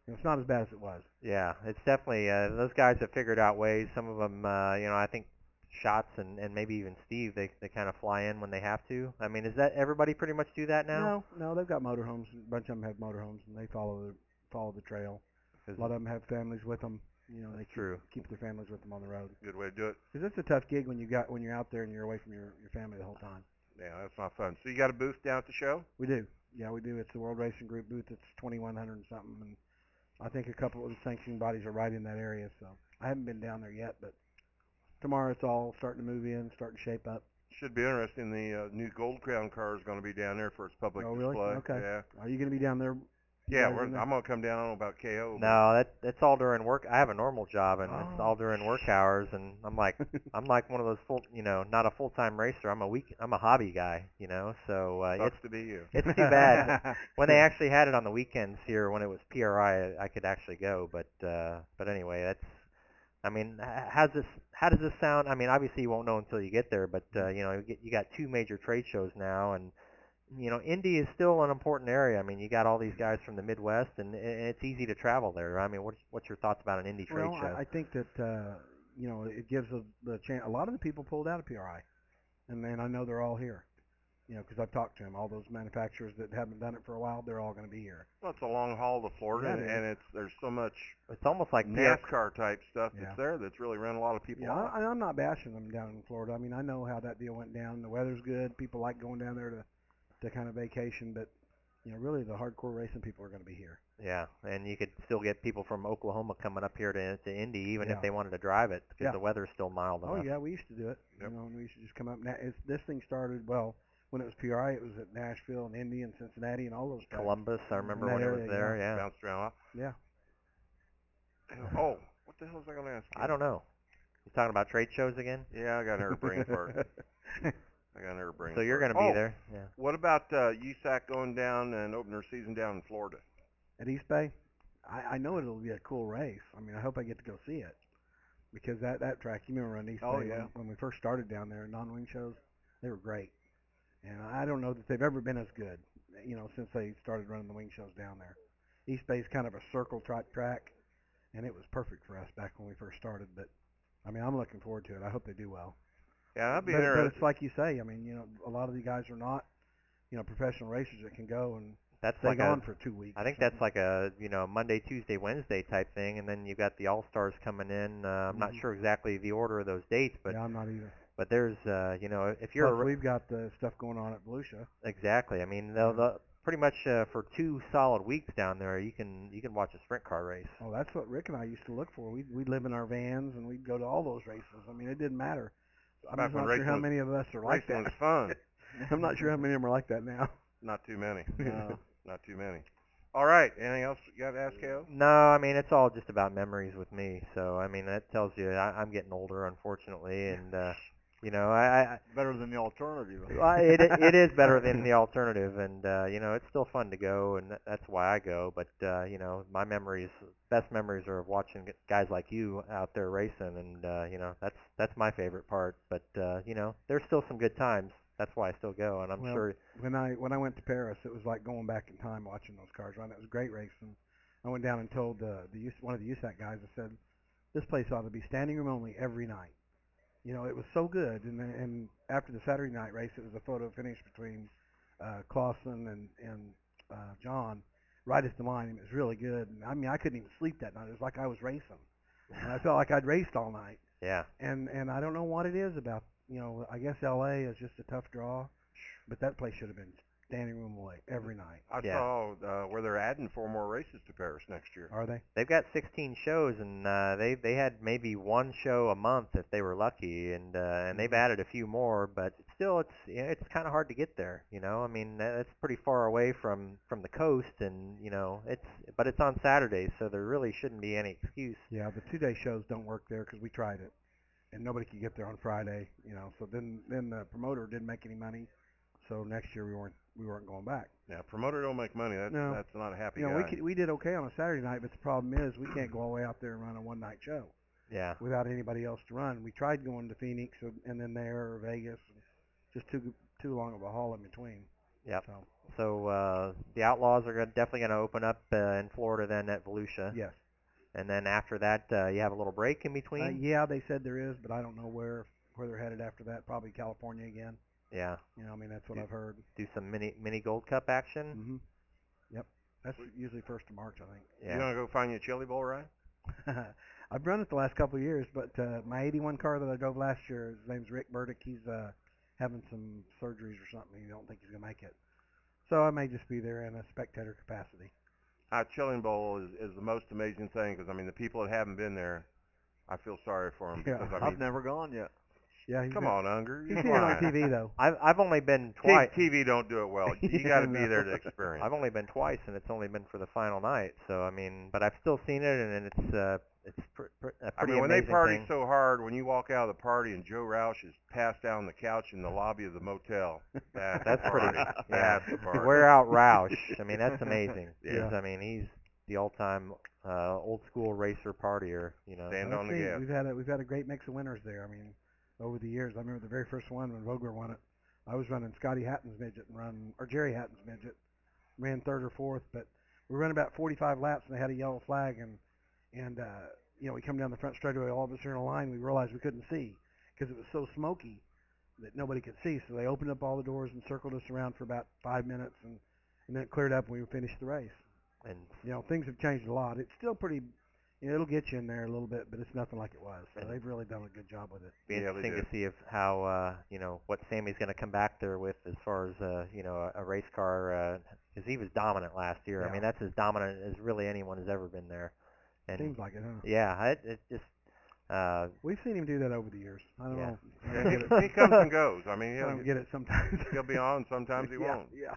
[SPEAKER 5] you know, it's not as bad as it was.
[SPEAKER 1] Yeah, it's definitely uh, those guys have figured out ways. Some of them, uh, you know, I think Schatz and and maybe even Steve, they they kind of fly in when they have to. I mean, is that everybody pretty much do that now?
[SPEAKER 5] No, no, they've got motorhomes. A bunch of them have motorhomes, and they follow the follow the trail.
[SPEAKER 1] 'Cause
[SPEAKER 5] A lot of them have families with them. You know, they keep,
[SPEAKER 1] true.
[SPEAKER 5] keep their families with them on the road.
[SPEAKER 2] Good way to do it.
[SPEAKER 5] Because it's a tough gig when you got when you're out there and you're away from your your family the whole time.
[SPEAKER 2] Yeah, that's not fun. So you got a booth down at the show?
[SPEAKER 5] We do. Yeah, we do. It's the World Racing Group booth. It's 2100 and something, and I think a couple of the sanctioning bodies are right in that area. So I haven't been down there yet, but tomorrow it's all starting to move in, starting to shape up.
[SPEAKER 2] Should be interesting. The uh, new Gold Crown car is going to be down there for its public
[SPEAKER 5] Oh, really?
[SPEAKER 2] display.
[SPEAKER 5] Okay.
[SPEAKER 2] Yeah.
[SPEAKER 5] Are you going to be down there?
[SPEAKER 2] Yeah, we're,
[SPEAKER 5] there?
[SPEAKER 2] I'm gonna come down. I don't know about KO.
[SPEAKER 1] No, that that's all during work. I have a normal job, and it's
[SPEAKER 5] Oh,
[SPEAKER 1] all during work hours. And I'm like, I'm like one of those full, you know, not a full time racer. I'm a week, I'm a hobby guy, you know. So uh, it's
[SPEAKER 2] Sucks to be you.
[SPEAKER 1] it's too bad. when they actually had it on the weekends here, when it was PRI, I, I could actually go. But uh, but anyway, that's. I mean, how's this? How does this sound? I mean, obviously you won't know until you get there. But uh, you know, you, get, you got two major trade shows now, and you know, Indy is still an important area. I mean, you got all these guys from the Midwest, and, and it's easy to travel there. I mean, what's what's your thoughts about an Indy trade
[SPEAKER 5] well,
[SPEAKER 1] show?
[SPEAKER 5] I, I think that uh, you know it gives a, the chance. A lot of the people pulled out of PRI, and then I know they're all here. You know, because I've talked to them. All those manufacturers that haven't done it for a while, they're all going to be here.
[SPEAKER 2] Well, it's a long haul to Florida,
[SPEAKER 5] Yeah,
[SPEAKER 2] and,
[SPEAKER 5] it is.
[SPEAKER 2] and it's there's so much
[SPEAKER 1] it's almost like PR,
[SPEAKER 2] NASCAR type stuff
[SPEAKER 5] Yeah.
[SPEAKER 2] that's there that's really run a lot of people
[SPEAKER 5] Yeah,
[SPEAKER 2] off.
[SPEAKER 5] I, I'm not bashing them down in Florida. I mean, I know how that deal went down. The weather's good. People like going down there to to kind of vacation, but you know, really the hardcore racing people are going to be here.
[SPEAKER 1] Yeah, and you could still get people from Oklahoma coming up here to to Indy, even
[SPEAKER 5] Yeah.
[SPEAKER 1] if they wanted to drive it, because
[SPEAKER 5] Yeah.
[SPEAKER 1] the weather's still mild
[SPEAKER 5] oh,
[SPEAKER 1] enough.
[SPEAKER 5] Oh yeah, we used to do it.
[SPEAKER 2] Yep.
[SPEAKER 5] You know, and we used to just come up. Now, it's, this thing started well when it was PRI. It was at Nashville and Indy and Cincinnati and all those. tracks.
[SPEAKER 1] Columbus, I remember
[SPEAKER 5] that
[SPEAKER 1] when it
[SPEAKER 5] area,
[SPEAKER 1] was there. Yeah,
[SPEAKER 2] Bounced around.
[SPEAKER 5] Yeah.
[SPEAKER 2] Oh, what the hell was I going to ask you?
[SPEAKER 1] I don't know. You talking about trade shows again?
[SPEAKER 2] Yeah, I got her brain fart. I got her brain.
[SPEAKER 1] So you're going to be
[SPEAKER 2] Oh,
[SPEAKER 1] there? Yeah.
[SPEAKER 2] What about uh, USAC going down and opening their season down in Florida?
[SPEAKER 5] At East Bay, I, I know it'll be a cool race. I mean, I hope I get to go see it because that that track. You remember on East
[SPEAKER 4] Oh,
[SPEAKER 5] Bay
[SPEAKER 4] yeah.
[SPEAKER 5] when, when we first started down there, non-wing shows, they were great. And I don't know that they've ever been as good, you know, since they started running the wing shows down there. East Bay's kind of a circle track track, and it was perfect for us back when we first started. But I mean, I'm looking forward to it. I hope they do well.
[SPEAKER 2] Yeah, that'd be
[SPEAKER 5] but, but it's like you say. I mean, you know, a lot of the guys are not, you know, professional racers that can go and
[SPEAKER 1] That's
[SPEAKER 5] stay
[SPEAKER 1] like
[SPEAKER 5] gone
[SPEAKER 1] a,
[SPEAKER 5] for two weeks.
[SPEAKER 1] I think that's like a you know Monday, Tuesday, Wednesday type thing, and then you got the All Stars coming in. Uh, I'm not
[SPEAKER 5] Mhm.
[SPEAKER 1] sure exactly the order of those dates, but
[SPEAKER 5] yeah, I'm not either.
[SPEAKER 1] But there's uh, you know if you're
[SPEAKER 5] Plus,
[SPEAKER 1] ra-
[SPEAKER 5] we've got the stuff going on at Volusia.
[SPEAKER 1] exactly. I mean, they'll, they'll, pretty much uh, for two solid weeks down there, you can you can watch a sprint car race.
[SPEAKER 5] Oh, that's what Rick and I used to look for. We'd we'd live in our vans and we'd go to all those races. I mean, it didn't matter. I'm
[SPEAKER 2] Back
[SPEAKER 5] not sure
[SPEAKER 2] racing
[SPEAKER 5] how many of us are like that.
[SPEAKER 2] was fun.
[SPEAKER 5] I'm not sure how many of them are like that now.
[SPEAKER 2] Not too many.
[SPEAKER 4] No.
[SPEAKER 2] Not too many. All right. Anything else you got to ask, KO?
[SPEAKER 1] No, I mean it's all just about memories with me. So I mean that tells you I, I'm getting older, unfortunately, and uh, you know I, I
[SPEAKER 4] Better than the alternative.
[SPEAKER 1] Well, it it is better than the alternative, and uh, you know it's still fun to go, and that's why I go. But uh, you know my memories, best memories are of watching guys like you out there racing, and uh, you know that's that's my favorite part. But uh, you know there's still some good times. That's why I still go, and I'm
[SPEAKER 5] Well,
[SPEAKER 1] sure.
[SPEAKER 5] When I when I went to Perris, it was like going back in time watching those cars run. It was great racing. I went down and told uh, the one of the USAC guys. I said, this place ought to be standing room only every night. You know, it was so good. And and after the Saturday night race, it was a photo finish between uh, Clauson and and uh, Jon right at the line. It was really good. And I mean, I couldn't even sleep that night. It was like I was racing. And I felt like I'd raced all night.
[SPEAKER 1] Yeah.
[SPEAKER 5] And and I don't know what it is about. You know, I guess L.A. is just a tough draw, but that place should have been standing room only every night.
[SPEAKER 2] I
[SPEAKER 1] Yeah.
[SPEAKER 2] saw uh, where they're adding four more races to Perris next year.
[SPEAKER 5] Are they?
[SPEAKER 1] They've got 16 shows, and uh, they they had maybe one show a month if they were lucky, and uh, and they've added a few more. But still, it's you know, it's kind of hard to get there. You know, I mean that's pretty far away from from the coast, and you know it's but it's on Saturdays, so there really shouldn't be any excuse.
[SPEAKER 5] Yeah, the two-day shows don't work there because we tried it, and nobody could get there on Friday. You know, so then then the promoter didn't make any money. So next year we weren't we weren't going back.
[SPEAKER 2] Yeah, promoter don't make money. That's
[SPEAKER 5] No.
[SPEAKER 2] that's not a happy
[SPEAKER 5] You know, we could, we did okay on a Saturday night, but the problem is we can't go all the way out there and run a one-night show
[SPEAKER 1] Yeah.
[SPEAKER 5] without anybody else to run. We tried going to Phoenix and then there or Vegas, just too too long of a haul in between.
[SPEAKER 1] Yep.
[SPEAKER 5] So
[SPEAKER 1] So uh, the Outlaws are gonna, definitely going to open up uh, in Florida then at Volusia,
[SPEAKER 5] yes,
[SPEAKER 1] and then after that uh, you have a little break in between.
[SPEAKER 5] uh, yeah, they said there is, but I don't know where where they're headed after that. Probably California again.
[SPEAKER 1] Yeah.
[SPEAKER 5] You know, I mean that's what
[SPEAKER 1] Yeah.
[SPEAKER 5] I've heard.
[SPEAKER 1] Do some mini mini Gold Cup action.
[SPEAKER 5] hmm Yep, that's usually first of March, I think.
[SPEAKER 1] Yeah.
[SPEAKER 2] You gonna go find you a chili bowl ride?
[SPEAKER 5] I've run it the last couple of years, but uh, my 81 car that I drove last year, his name's Rick Burdick. He's uh, having some surgeries or something. He don't think he's gonna make it. So I may just be there in a spectator capacity.
[SPEAKER 2] Uh, Chili Bowl is, is the most amazing thing because I mean the people that haven't been there, I feel sorry for them
[SPEAKER 5] Yeah.
[SPEAKER 2] because I mean,
[SPEAKER 4] I've never gone yet.
[SPEAKER 5] Yeah, he's
[SPEAKER 2] come
[SPEAKER 5] been-
[SPEAKER 2] on, Ungar,
[SPEAKER 5] He's
[SPEAKER 2] you're
[SPEAKER 5] seen it on
[SPEAKER 2] fine.
[SPEAKER 5] TV though.
[SPEAKER 1] I've I've only been
[SPEAKER 2] T-
[SPEAKER 1] twice.
[SPEAKER 2] TV don't do it well. You got to be there to experience.
[SPEAKER 1] I've only been twice, and it's only been for the final night. So I mean, but I've still seen it, and, it's uh, it's pr- pr- a
[SPEAKER 2] I
[SPEAKER 1] pretty
[SPEAKER 2] mean, when they
[SPEAKER 1] amazing
[SPEAKER 2] party
[SPEAKER 1] thing.
[SPEAKER 2] so hard, when you walk out of the party and Joe Roush is passed down the couch in the lobby of the motel, that's,
[SPEAKER 1] That's
[SPEAKER 2] the
[SPEAKER 1] pretty.
[SPEAKER 2] party.
[SPEAKER 1] Yeah.
[SPEAKER 2] That's the party.
[SPEAKER 1] Wear out Roush, I mean, that's amazing.
[SPEAKER 2] Yeah.
[SPEAKER 1] I mean, he's the all-time uh, old school racer partier. You know.
[SPEAKER 2] Stand on the
[SPEAKER 5] let's see,
[SPEAKER 2] gas.
[SPEAKER 5] We've had a we've had a great mix of winners there. I mean, over the years, I remember the very first one when Vogler won it. I was running Scotty Hatton's midget and run or Jerry Hatton's midget, ran third or fourth, but we ran about 45 laps and they had a yellow flag and and uh, you know we come down the front straightaway, all of us are in a line. We realized we couldn't see because it was so smoky that nobody could see. So they opened up all the doors and circled us around for about five minutes and and then it cleared up and we finished the race.
[SPEAKER 1] And
[SPEAKER 5] You know things have changed a lot. It's still pretty. You it'll get you in there a little bit, but it's nothing like it was. So they've really done a good job with it.
[SPEAKER 1] be
[SPEAKER 2] Yeah,
[SPEAKER 1] interesting to see if how uh, you know what Sammy's going to come back there with as far as uh, you know a, a race car because he was dominant last year. I mean that's as dominant as really anyone has ever been there. And
[SPEAKER 5] Seems like it, huh?
[SPEAKER 1] yeah, it, it just uh,
[SPEAKER 5] We've seen him do that over the years. I don't
[SPEAKER 1] Yeah.
[SPEAKER 5] know. I don't
[SPEAKER 2] he, he comes and goes. I mean,
[SPEAKER 5] I
[SPEAKER 2] he'll,
[SPEAKER 5] don't get it sometimes.
[SPEAKER 2] he'll be on, sometimes he
[SPEAKER 5] yeah,
[SPEAKER 2] won't.
[SPEAKER 5] Yeah.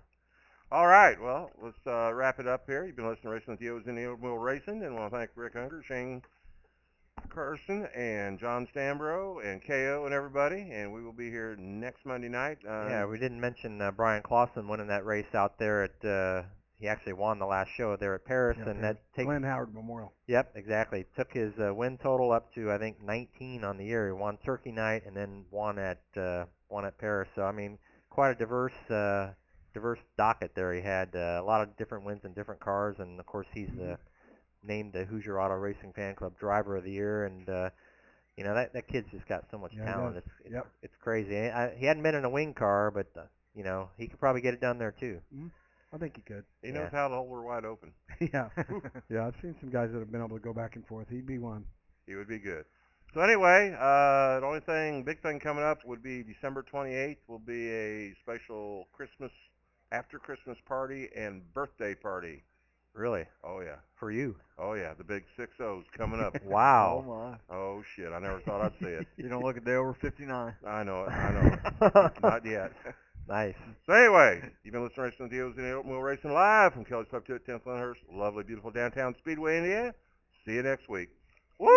[SPEAKER 2] All right, well, let's uh, wrap it up here. You've been listening to Racing with the O's in the Old Wheel Racing, and I want to thank Rick Ungar, Shane Carson, and Jon Stanbrough, and KO, and everybody. And we will be here next Monday night. Uh,
[SPEAKER 1] yeah we didn't mention uh, Bryan Clauson winning that race out there at uh, he actually won the last show there at Perris
[SPEAKER 5] Yeah,
[SPEAKER 1] and
[SPEAKER 5] Perris.
[SPEAKER 1] that takes
[SPEAKER 5] Glenn Howard Memorial.
[SPEAKER 1] Yep, exactly. Took his uh, win total up to I think 19 on the year. He won Turkey Night and then won at uh, won at Perris. So I mean, quite a diverse uh, diverse docket there. He had uh, a lot of different wins in different cars, and of course he's uh, named the Hoosier Auto Racing Fan Club Driver of the Year. And uh, you know that that kid's just got so much
[SPEAKER 5] Yeah,
[SPEAKER 1] talent. It's it's,
[SPEAKER 5] Yep.
[SPEAKER 1] it's crazy. I, he hadn't been in a wing car, but uh, you know he could probably get it done there too.
[SPEAKER 5] I think he could.
[SPEAKER 2] he knows how to hold her wide open.
[SPEAKER 5] yeah. yeah, I've seen some guys that have been able to go back and forth. He'd be one.
[SPEAKER 2] He would be good. So anyway, uh, the only thing, big thing coming up would be December 28th. Will be a special Christmas, after Christmas party and birthday party.
[SPEAKER 1] Really,
[SPEAKER 2] Oh yeah,
[SPEAKER 1] for you.
[SPEAKER 2] oh yeah, the big six O's coming up.
[SPEAKER 1] wow.
[SPEAKER 4] Oh my!
[SPEAKER 2] oh shit, I never thought I'd see it.
[SPEAKER 4] You don't look a day over 59.
[SPEAKER 2] I know it, I know it. Not yet.
[SPEAKER 1] nice.
[SPEAKER 2] So anyway, you've been listening to Racing the in the Open Wheel Racing live from Kelly's Pub 2 at 10th Lyndhurst, lovely, beautiful downtown Speedway, Indiana. See you next week. Woo!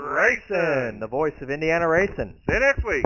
[SPEAKER 2] Racing!
[SPEAKER 1] The voice of Indiana racing.
[SPEAKER 2] See you next week.